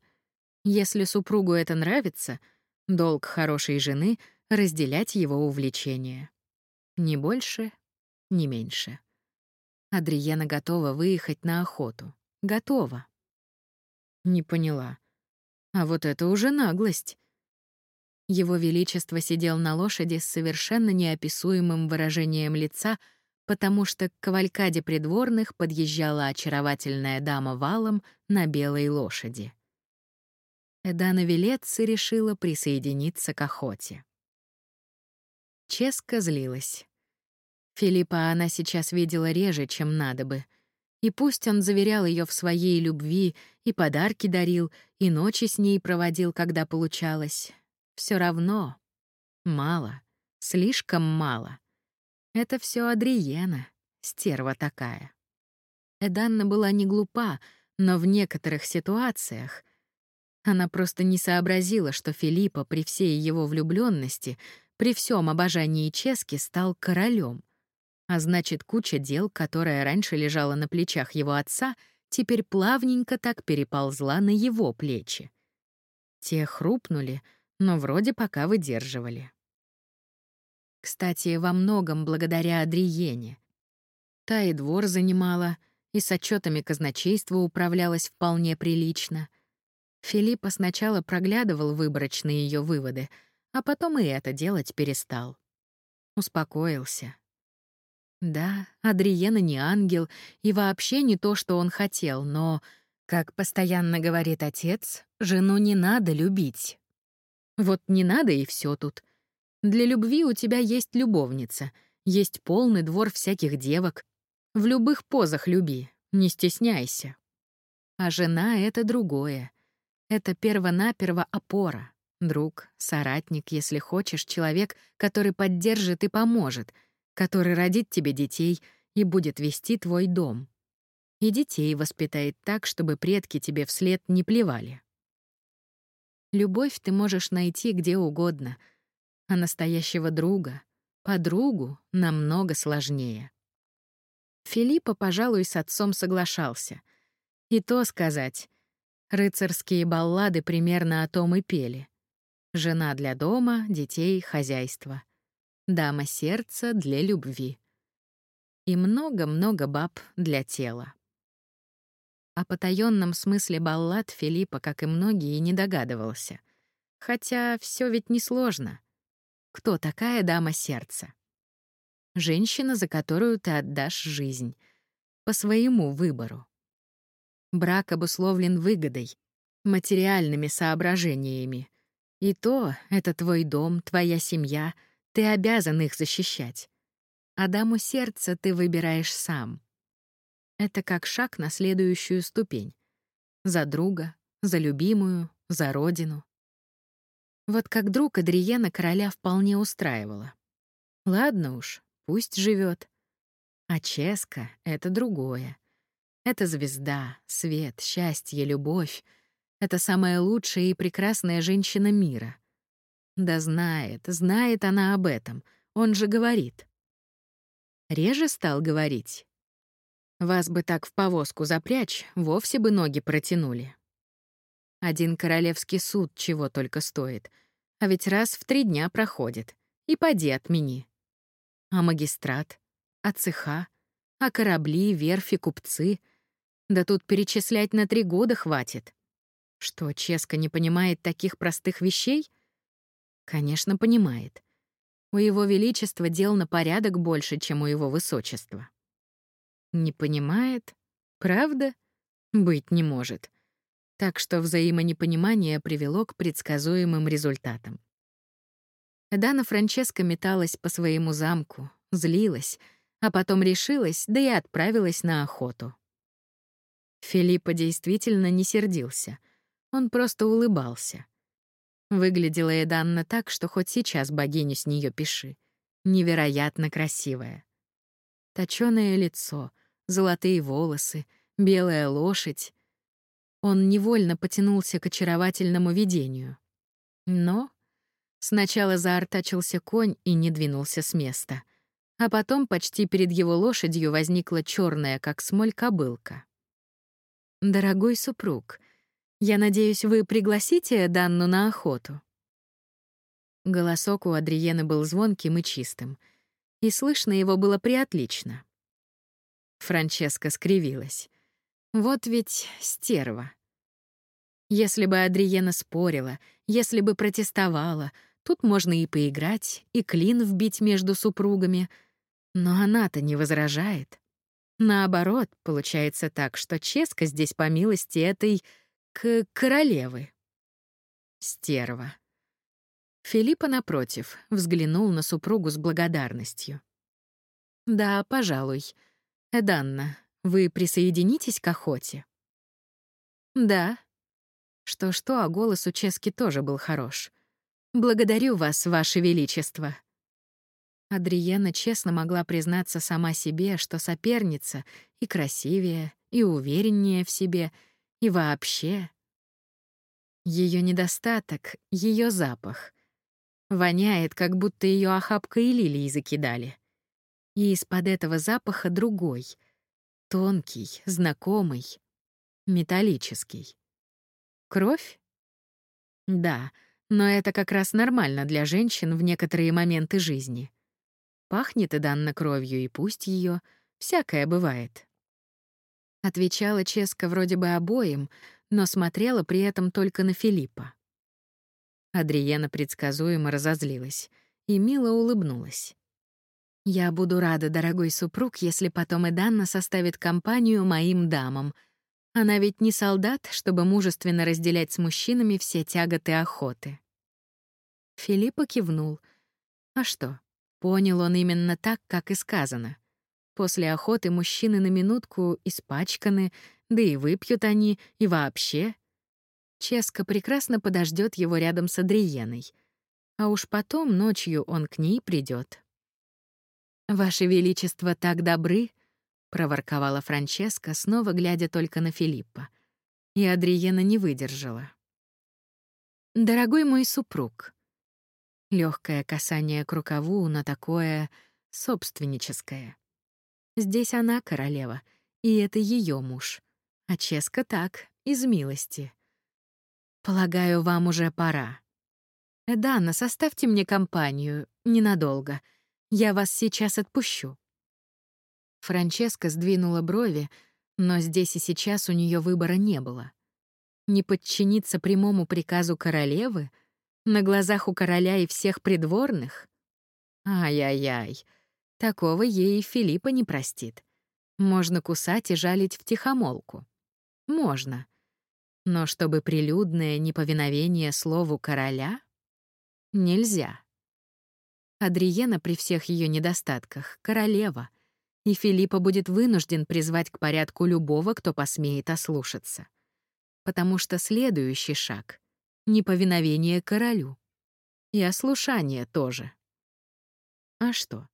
Если супругу это нравится, долг хорошей жены — разделять его увлечение. Ни больше, ни меньше. Адриена готова выехать на охоту. Готова. Не поняла. А вот это уже наглость. Его Величество сидел на лошади с совершенно неописуемым выражением лица, потому что к кавалькаде придворных подъезжала очаровательная дама валом на белой лошади. Эдана Велецци решила присоединиться к охоте. Ческа злилась. Филиппа она сейчас видела реже, чем надо бы. И пусть он заверял ее в своей любви, и подарки дарил, и ночи с ней проводил, когда получалось, все равно мало, слишком мало. Это все Адриена, стерва такая. Эданна была не глупа, но в некоторых ситуациях она просто не сообразила, что Филиппа при всей его влюбленности, при всем обожании Чески стал королем. А значит, куча дел, которая раньше лежала на плечах его отца, теперь плавненько так переползла на его плечи. Те хрупнули, но вроде пока выдерживали. Кстати, во многом благодаря Адриене. Та и двор занимала, и с отчетами казначейства управлялась вполне прилично. Филиппа сначала проглядывал выборочные ее выводы, а потом и это делать перестал. Успокоился. Да, Адриена не ангел и вообще не то, что он хотел, но, как постоянно говорит отец, жену не надо любить. Вот не надо и все тут. Для любви у тебя есть любовница, есть полный двор всяких девок. В любых позах люби, не стесняйся. А жена — это другое. Это первонаперво опора, друг, соратник, если хочешь, человек, который поддержит и поможет, который родит тебе детей и будет вести твой дом. И детей воспитает так, чтобы предки тебе вслед не плевали. Любовь ты можешь найти где угодно, а настоящего друга, подругу намного сложнее. Филиппа, пожалуй, с отцом соглашался. И то сказать, рыцарские баллады примерно о том и пели. Жена для дома, детей, хозяйства. Дама сердца для любви. И много-много баб для тела. О потаённом смысле баллад Филиппа, как и многие, не догадывался. Хотя все ведь несложно. Кто такая дама сердца? Женщина, за которую ты отдашь жизнь. По своему выбору. Брак обусловлен выгодой, материальными соображениями. И то, это твой дом, твоя семья, ты обязан их защищать. А даму сердца ты выбираешь сам — это как шаг на следующую ступень. За друга, за любимую, за родину. Вот как друг Адриена короля вполне устраивала. Ладно уж, пусть живет. А Ческа — это другое. Это звезда, свет, счастье, любовь. Это самая лучшая и прекрасная женщина мира. Да знает, знает она об этом. Он же говорит. Реже стал говорить, вас бы так в повозку запрячь, вовсе бы ноги протянули. Один королевский суд чего только стоит, а ведь раз в три дня проходит. И поди отмени. А магистрат? А цеха? А корабли, верфи, купцы? Да тут перечислять на три года хватит. Что, Ческа не понимает таких простых вещей? Конечно, понимает. У его величества дел на порядок больше, чем у его высочества. Не понимает? Правда? Быть не может. Так что взаимонепонимание привело к предсказуемым результатам. Дана Франческа металась по своему замку, злилась, а потом решилась, да и отправилась на охоту. Филиппа действительно не сердился. Он просто улыбался. Выглядела Эданна так, что хоть сейчас богиню с нее пиши. Невероятно красивая. Точёное лицо, золотые волосы, белая лошадь. Он невольно потянулся к очаровательному видению. Но сначала заортачился конь и не двинулся с места, а потом почти перед его лошадью возникла черная, как смоль, кобылка. «Дорогой супруг, я надеюсь, вы пригласите Данну на охоту?» Голосок у Адриены был звонким и чистым, и слышно его было приотлично. Франческа скривилась. Вот ведь стерва. Если бы Адриена спорила, если бы протестовала, тут можно и поиграть, и клин вбить между супругами. Но она-то не возражает. Наоборот, получается так, что Ческа здесь по милости этой к королевы. Стерва. Филиппа, напротив, взглянул на супругу с благодарностью. «Да, пожалуй. Эданна, вы присоединитесь к охоте?» «Да», что-что, а голос у Чески тоже был хорош. «Благодарю вас, ваше величество». Адриена честно могла признаться сама себе, что соперница и красивее, и увереннее в себе, и вообще. Ее недостаток — ее запах. Воняет, как будто ее охапкой лилии закидали. И из-под этого запаха другой — тонкий, знакомый, металлический. Кровь? Да, но это как раз нормально для женщин в некоторые моменты жизни. Пахнет и Данна кровью, и пусть ее, всякое бывает. Отвечала Ческа вроде бы обоим, но смотрела при этом только на Филиппа. Адриена предсказуемо разозлилась и мило улыбнулась. «Я буду рада, дорогой супруг, если потом и Данна составит компанию моим дамам», она ведь не солдат, чтобы мужественно разделять с мужчинами все тяготы охоты. Филиппа кивнул. А что? Понял он именно так, как и сказано. После охоты мужчины на минутку испачканы, да и выпьют они, и вообще. Ческа прекрасно подождет его рядом с Адриеной. А уж потом ночью он к ней придет. «Ваше Величество так добры», — проворковала Франческа, снова глядя только на Филиппа. И Адриена не выдержала. «Дорогой мой супруг», легкое касание к рукаву, но такое собственническое. Здесь она королева, и это ее муж. А Ческа так, из милости. Полагаю, вам уже пора. Дана, составьте мне компанию, ненадолго. Я вас сейчас отпущу. Франческа сдвинула брови, но здесь и сейчас у нее выбора не было. Не подчиниться прямому приказу королевы на глазах у короля и всех придворных? Ай-яй-яй, такого ей Филиппа не простит. Можно кусать и жалить втихомолку. Можно. Но чтобы прилюдное неповиновение слову короля? Нельзя. Адриена при всех ее недостатках — королева — и Филиппа будет вынужден призвать к порядку любого, кто посмеет ослушаться. Потому что следующий шаг — неповиновение королю. И ослушание тоже. А что?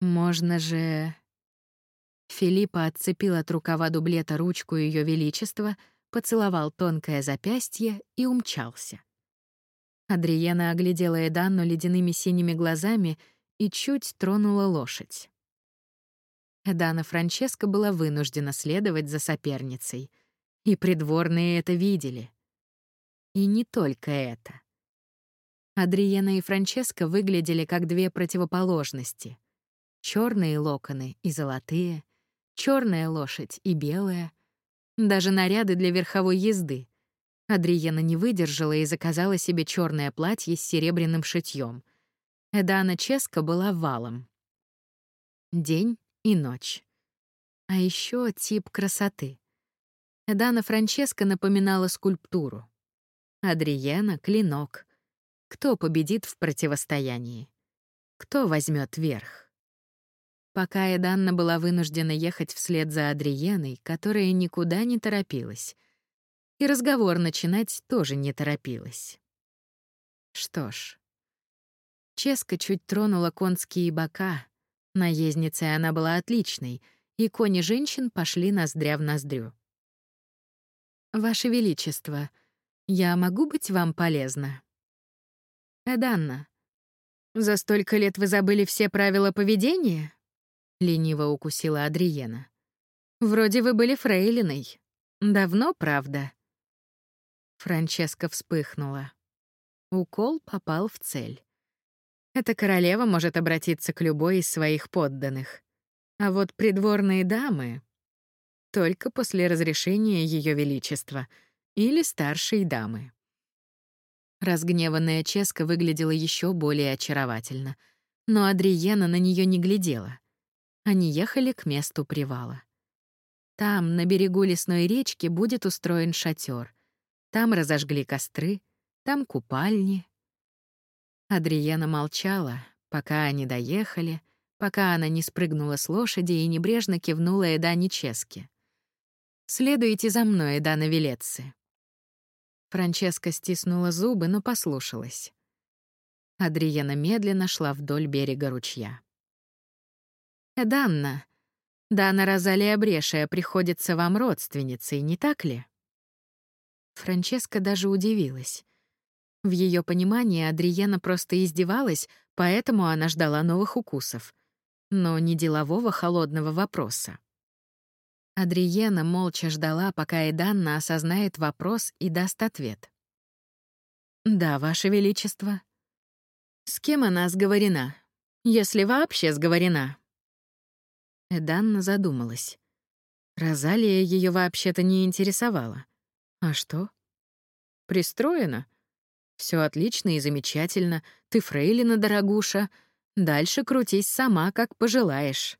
Можно же... Филиппа отцепил от рукава дублета ручку Ее Величества, поцеловал тонкое запястье и умчался. Адриена оглядела Эданну ледяными синими глазами и чуть тронула лошадь. Дана Франческа была вынуждена следовать за соперницей. И придворные это видели. И не только это. Адриена и Франческа выглядели как две противоположности. Черные локоны и золотые, черная лошадь и белая. Даже наряды для верховой езды. Адриена не выдержала и заказала себе черное платье с серебряным шитьем. Эдана Ческа была валом. День и ночь. А еще тип красоты. Эдана Франческа напоминала скульптуру. Адриена — клинок. Кто победит в противостоянии? Кто возьмет верх? Пока Эданна была вынуждена ехать вслед за Адриеной, которая никуда не торопилась. И разговор начинать тоже не торопилась. Что ж. Ческа чуть тронула конские бока, Наездницей она была отличной, и кони женщин пошли ноздря в ноздрю. «Ваше Величество, я могу быть вам полезна?» «Эданна». «За столько лет вы забыли все правила поведения?» — лениво укусила Адриена. «Вроде вы были фрейлиной. Давно, правда?» Франческа вспыхнула. Укол попал в цель. Эта королева может обратиться к любой из своих подданных. А вот придворные дамы — только после разрешения Ее Величества или старшей дамы. Разгневанная Ческа выглядела еще более очаровательно, но Адриена на нее не глядела. Они ехали к месту привала. Там, на берегу лесной речки, будет устроен шатер. Там разожгли костры, там купальни. Адриена молчала, пока они доехали, пока она не спрыгнула с лошади и небрежно кивнула Эдане Ческе. «Следуйте за мной, Эдана Велецци». Франческа стиснула зубы, но послушалась. Адриена медленно шла вдоль берега ручья. «Эданна, Дана Розалия Брешия приходится вам родственницей, не так ли?» Франческа даже удивилась. В ее понимании Адриена просто издевалась, поэтому она ждала новых укусов. Но не делового холодного вопроса. Адриена молча ждала, пока Эданна осознает вопрос и даст ответ. «Да, Ваше Величество». «С кем она сговорена? Если вообще сговорена?» Эданна задумалась. Розалия ее вообще-то не интересовала. А что? Пристроена? Все отлично и замечательно. Ты фрейлина, дорогуша. Дальше крутись сама, как пожелаешь.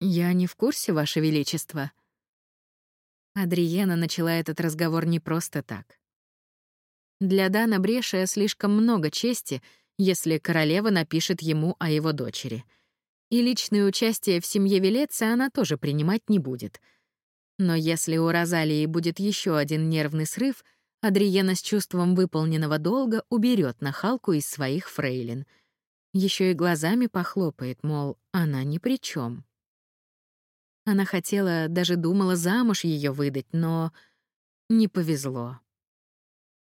«Я не в курсе, Ваше Величество». Адриена начала этот разговор не просто так. Для Дана Брешия слишком много чести, если королева напишет ему о его дочери. И личное участие в семье Велеца она тоже принимать не будет. Но если у Розалии будет еще один нервный срыв, Адриена с чувством выполненного долга уберет нахалку из своих фрейлин. Еще и глазами похлопает, мол, она ни при чем. Она хотела, даже думала замуж ее выдать, но не повезло.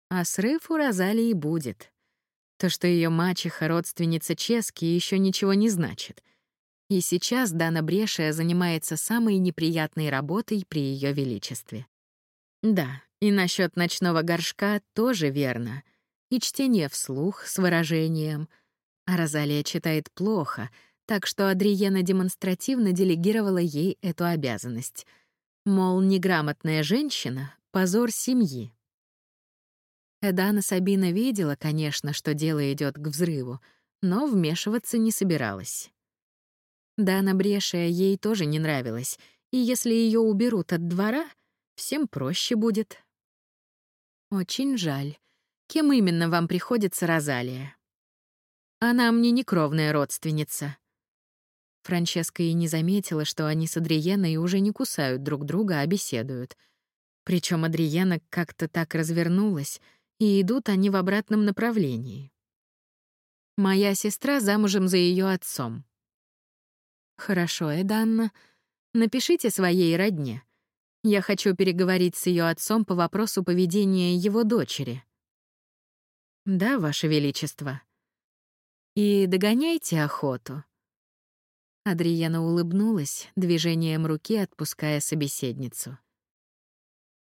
А срыв у Розалии будет. То, что ее мачеха родственница Чески, еще ничего не значит. И сейчас Дана Брешия занимается самой неприятной работой при ее величестве. Да, и насчет ночного горшка тоже верно. И чтение вслух с выражением. А Розалия читает плохо — так что Адриена демонстративно делегировала ей эту обязанность. Мол, неграмотная женщина — позор семьи. Эдана Сабина видела, конечно, что дело идет к взрыву, но вмешиваться не собиралась. Дана Брешия ей тоже не нравилась, и если ее уберут от двора, всем проще будет. Очень жаль. Кем именно вам приходится Розалия? Она мне не кровная родственница. Франческа и не заметила, что они с Адриеной уже не кусают друг друга, а беседуют. Причем Адриена как-то так развернулась, и идут они в обратном направлении. Моя сестра замужем за ее отцом. Хорошо, Эданна, напишите своей родне. Я хочу переговорить с ее отцом по вопросу поведения его дочери. Да, Ваше Величество. И догоняйте охоту. Адриена улыбнулась, движением руки отпуская собеседницу.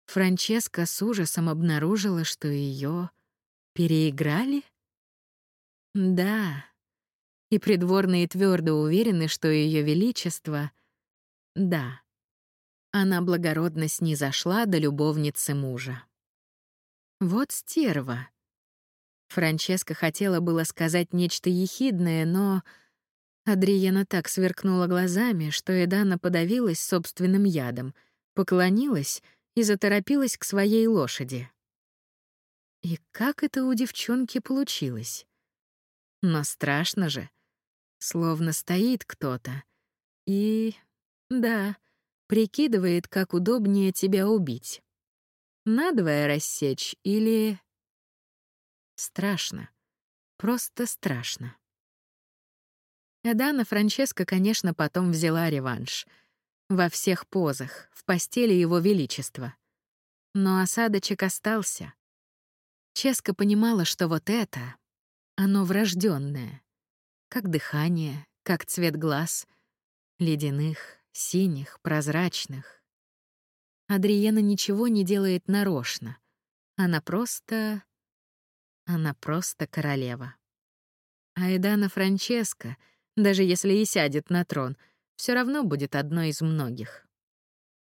Франческа с ужасом обнаружила, что ее переиграли? Да. И придворные твердо уверены, что ее величество — да. Она благородно снизошла до любовницы мужа. Вот стерва. Франческа хотела было сказать нечто ехидное, но Адриена так сверкнула глазами, что Эдана подавилась собственным ядом, поклонилась и заторопилась к своей лошади. И как это у девчонки получилось? Но страшно же. Словно стоит кто-то. И... да, прикидывает, как удобнее тебя убить. Надвое рассечь или... Страшно. Просто страшно. Эдана Франческа, конечно, потом взяла реванш. Во всех позах, в постели Его Величества. Но осадочек остался. Ческа понимала, что вот это, Оно врожденное, как дыхание, как цвет глаз, ледяных, синих, прозрачных. Адриена ничего не делает нарочно. Она просто... Она просто королева. А Эдана Франческо, даже если и сядет на трон, все равно будет одной из многих.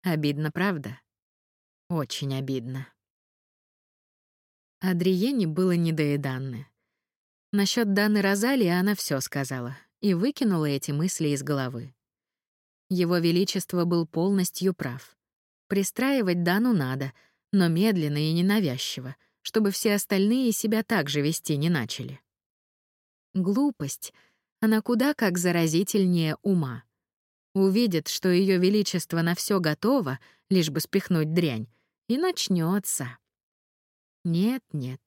Обидно, правда? Очень обидно. Адриене было не до Эданны. Насчет Даны Розалии она все сказала и выкинула эти мысли из головы. Его Величество был полностью прав. Пристраивать Дану надо, но медленно и ненавязчиво, чтобы все остальные себя так же вести не начали. Глупость, она куда как заразительнее ума. Увидит, что Ее Величество на все готово, лишь бы спихнуть дрянь, и начнется. Нет, нет,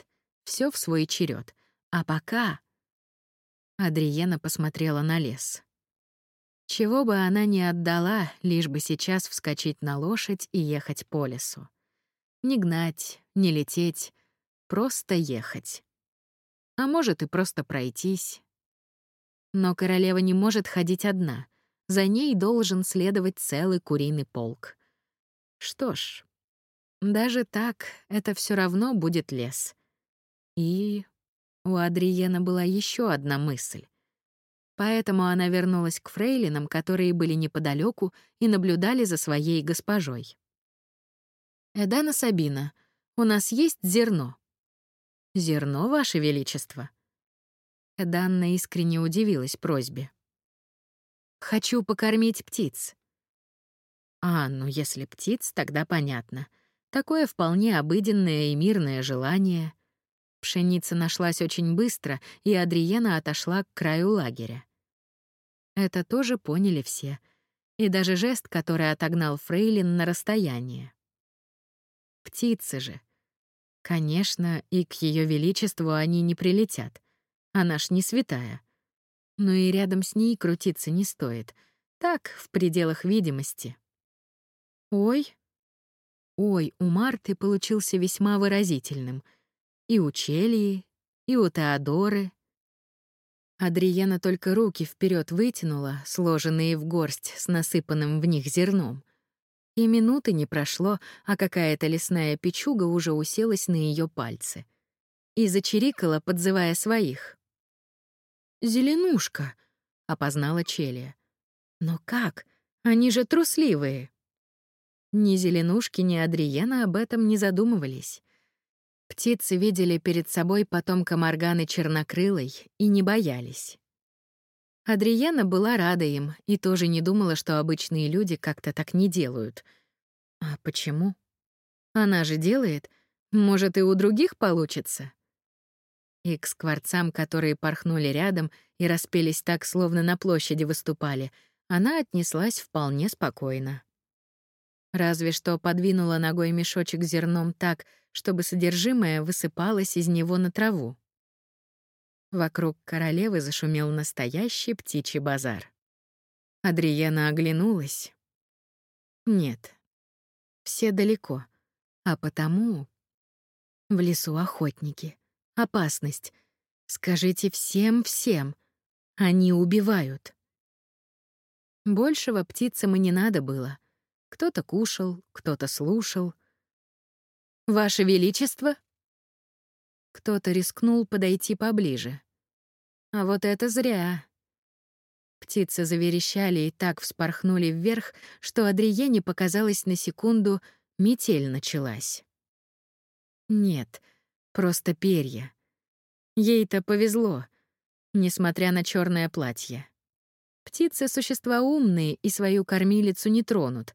все в свой черед. А пока... Адриена посмотрела на лес. Чего бы она ни отдала, лишь бы сейчас вскочить на лошадь и ехать по лесу. Не гнать, не лететь, просто ехать. А может и просто пройтись. Но королева не может ходить одна. За ней должен следовать целый куриный полк. Что ж, даже так это все равно будет лес. И у Адриена была еще одна мысль. Поэтому она вернулась к фрейлинам, которые были неподалеку и наблюдали за своей госпожой. «Эдана Сабина, у нас есть зерно». «Зерно, Ваше Величество?» Эданна искренне удивилась просьбе. «Хочу покормить птиц». «А, ну если птиц, тогда понятно. Такое вполне обыденное и мирное желание. Пшеница нашлась очень быстро, и Адриена отошла к краю лагеря. Это тоже поняли все, и даже жест, который отогнал Фрейлин на расстояние. Птицы же. Конечно, и к ее величеству они не прилетят. Она ж не святая. Но и рядом с ней крутиться не стоит. Так, в пределах видимости. Ой. Ой, у Марты получился весьма выразительным — и у Челии, и у Теодоры. Адриена только руки вперед вытянула, сложенные в горсть с насыпанным в них зерном. И минуты не прошло, а какая-то лесная печуга уже уселась на ее пальцы. И зачирикала, подзывая своих. «Зеленушка», — опознала Челия. «Но как? Они же трусливые». Ни Зеленушки, ни Адриена об этом не задумывались. Птицы видели перед собой потомка Морганы Чернокрылой и не боялись. Адриена была рада им и тоже не думала, что обычные люди как-то так не делают. А почему? Она же делает. Может, и у других получится? И к скворцам, которые порхнули рядом и распелись так, словно на площади выступали, она отнеслась вполне спокойно. Разве что подвинула ногой мешочек зерном так, чтобы содержимое высыпалось из него на траву. Вокруг королевы зашумел настоящий птичий базар. Адриена оглянулась. Нет, все далеко, а потому... В лесу охотники. Опасность. Скажите всем-всем. Они убивают. Большего птицам и не надо было. Кто-то кушал, кто-то слушал, Ваше Величество?» Кто-то рискнул подойти поближе. А вот это зря. Птицы заверещали и так вспорхнули вверх, что Адриене показалось на секунду, метель началась. Нет, просто перья. Ей-то повезло, несмотря на черное платье. Птицы — существа умные и свою кормилицу не тронут,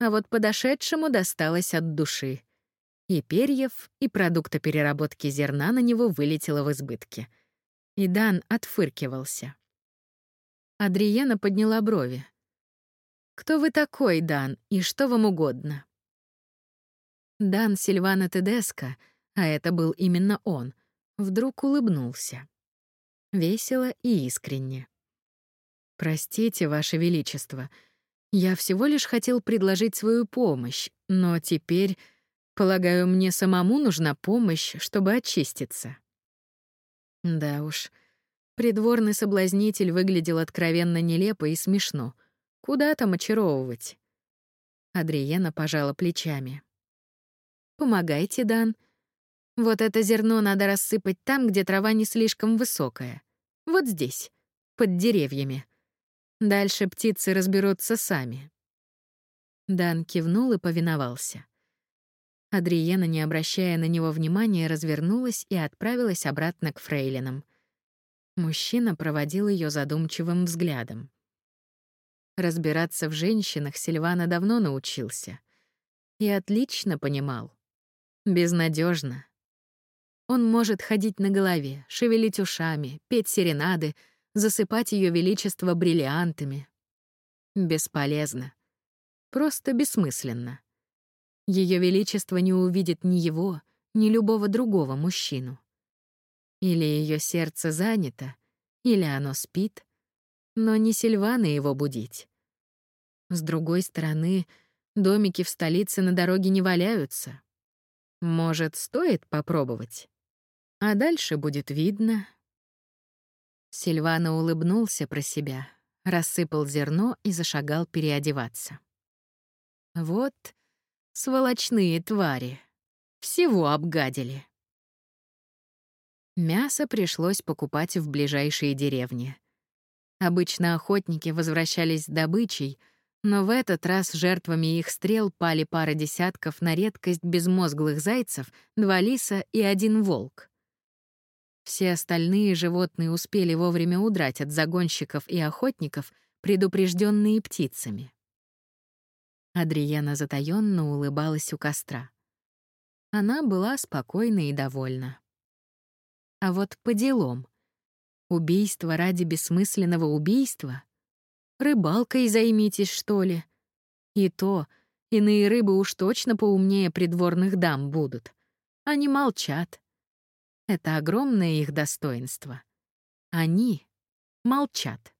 а вот подошедшему досталось от души — и перьев, и продукта переработки зерна на него вылетело в избытке. И Дан отфыркивался. Адриена подняла брови. «Кто вы такой, Дан, и что вам угодно?» Дан Сильвана Тедеско, а это был именно он, вдруг улыбнулся. Весело и искренне. «Простите, Ваше Величество, я всего лишь хотел предложить свою помощь, но теперь Полагаю, мне самому нужна помощь, чтобы очиститься. Да уж, придворный соблазнитель выглядел откровенно нелепо и смешно. Куда там очаровывать? Адриена пожала плечами. «Помогайте, Дан. Вот это зерно надо рассыпать там, где трава не слишком высокая. Вот здесь, под деревьями. Дальше птицы разберутся сами». Дан кивнул и повиновался. Адриена, не обращая на него внимания, развернулась и отправилась обратно к фрейлинам. Мужчина проводил ее задумчивым взглядом. Разбираться в женщинах Сильвана давно научился. И отлично понимал. Безнадежно. Он может ходить на голове, шевелить ушами, петь серенады, засыпать ее величество бриллиантами. Бесполезно. Просто бессмысленно. Ее величество не увидит ни его, ни любого другого мужчину. Или ее сердце занято, или оно спит, но не Сильвана его будить. С другой стороны, домики в столице на дороге не валяются. Может, стоит попробовать? А дальше будет видно. Сильвана улыбнулся про себя, рассыпал зерно и зашагал переодеваться. Вот сволочные твари. Всего обгадили. Мясо пришлось покупать в ближайшие деревни. Обычно охотники возвращались с добычей, но в этот раз жертвами их стрел пали пара десятков на редкость безмозглых зайцев, два лиса и один волк. Все остальные животные успели вовремя удрать от загонщиков и охотников, предупрежденные птицами. Адриена затаённо улыбалась у костра. Она была спокойна и довольна. А вот по делам. Убийство ради бессмысленного убийства? Рыбалкой займитесь, что ли? И то, иные рыбы уж точно поумнее придворных дам будут. Они молчат. Это огромное их достоинство. Они молчат.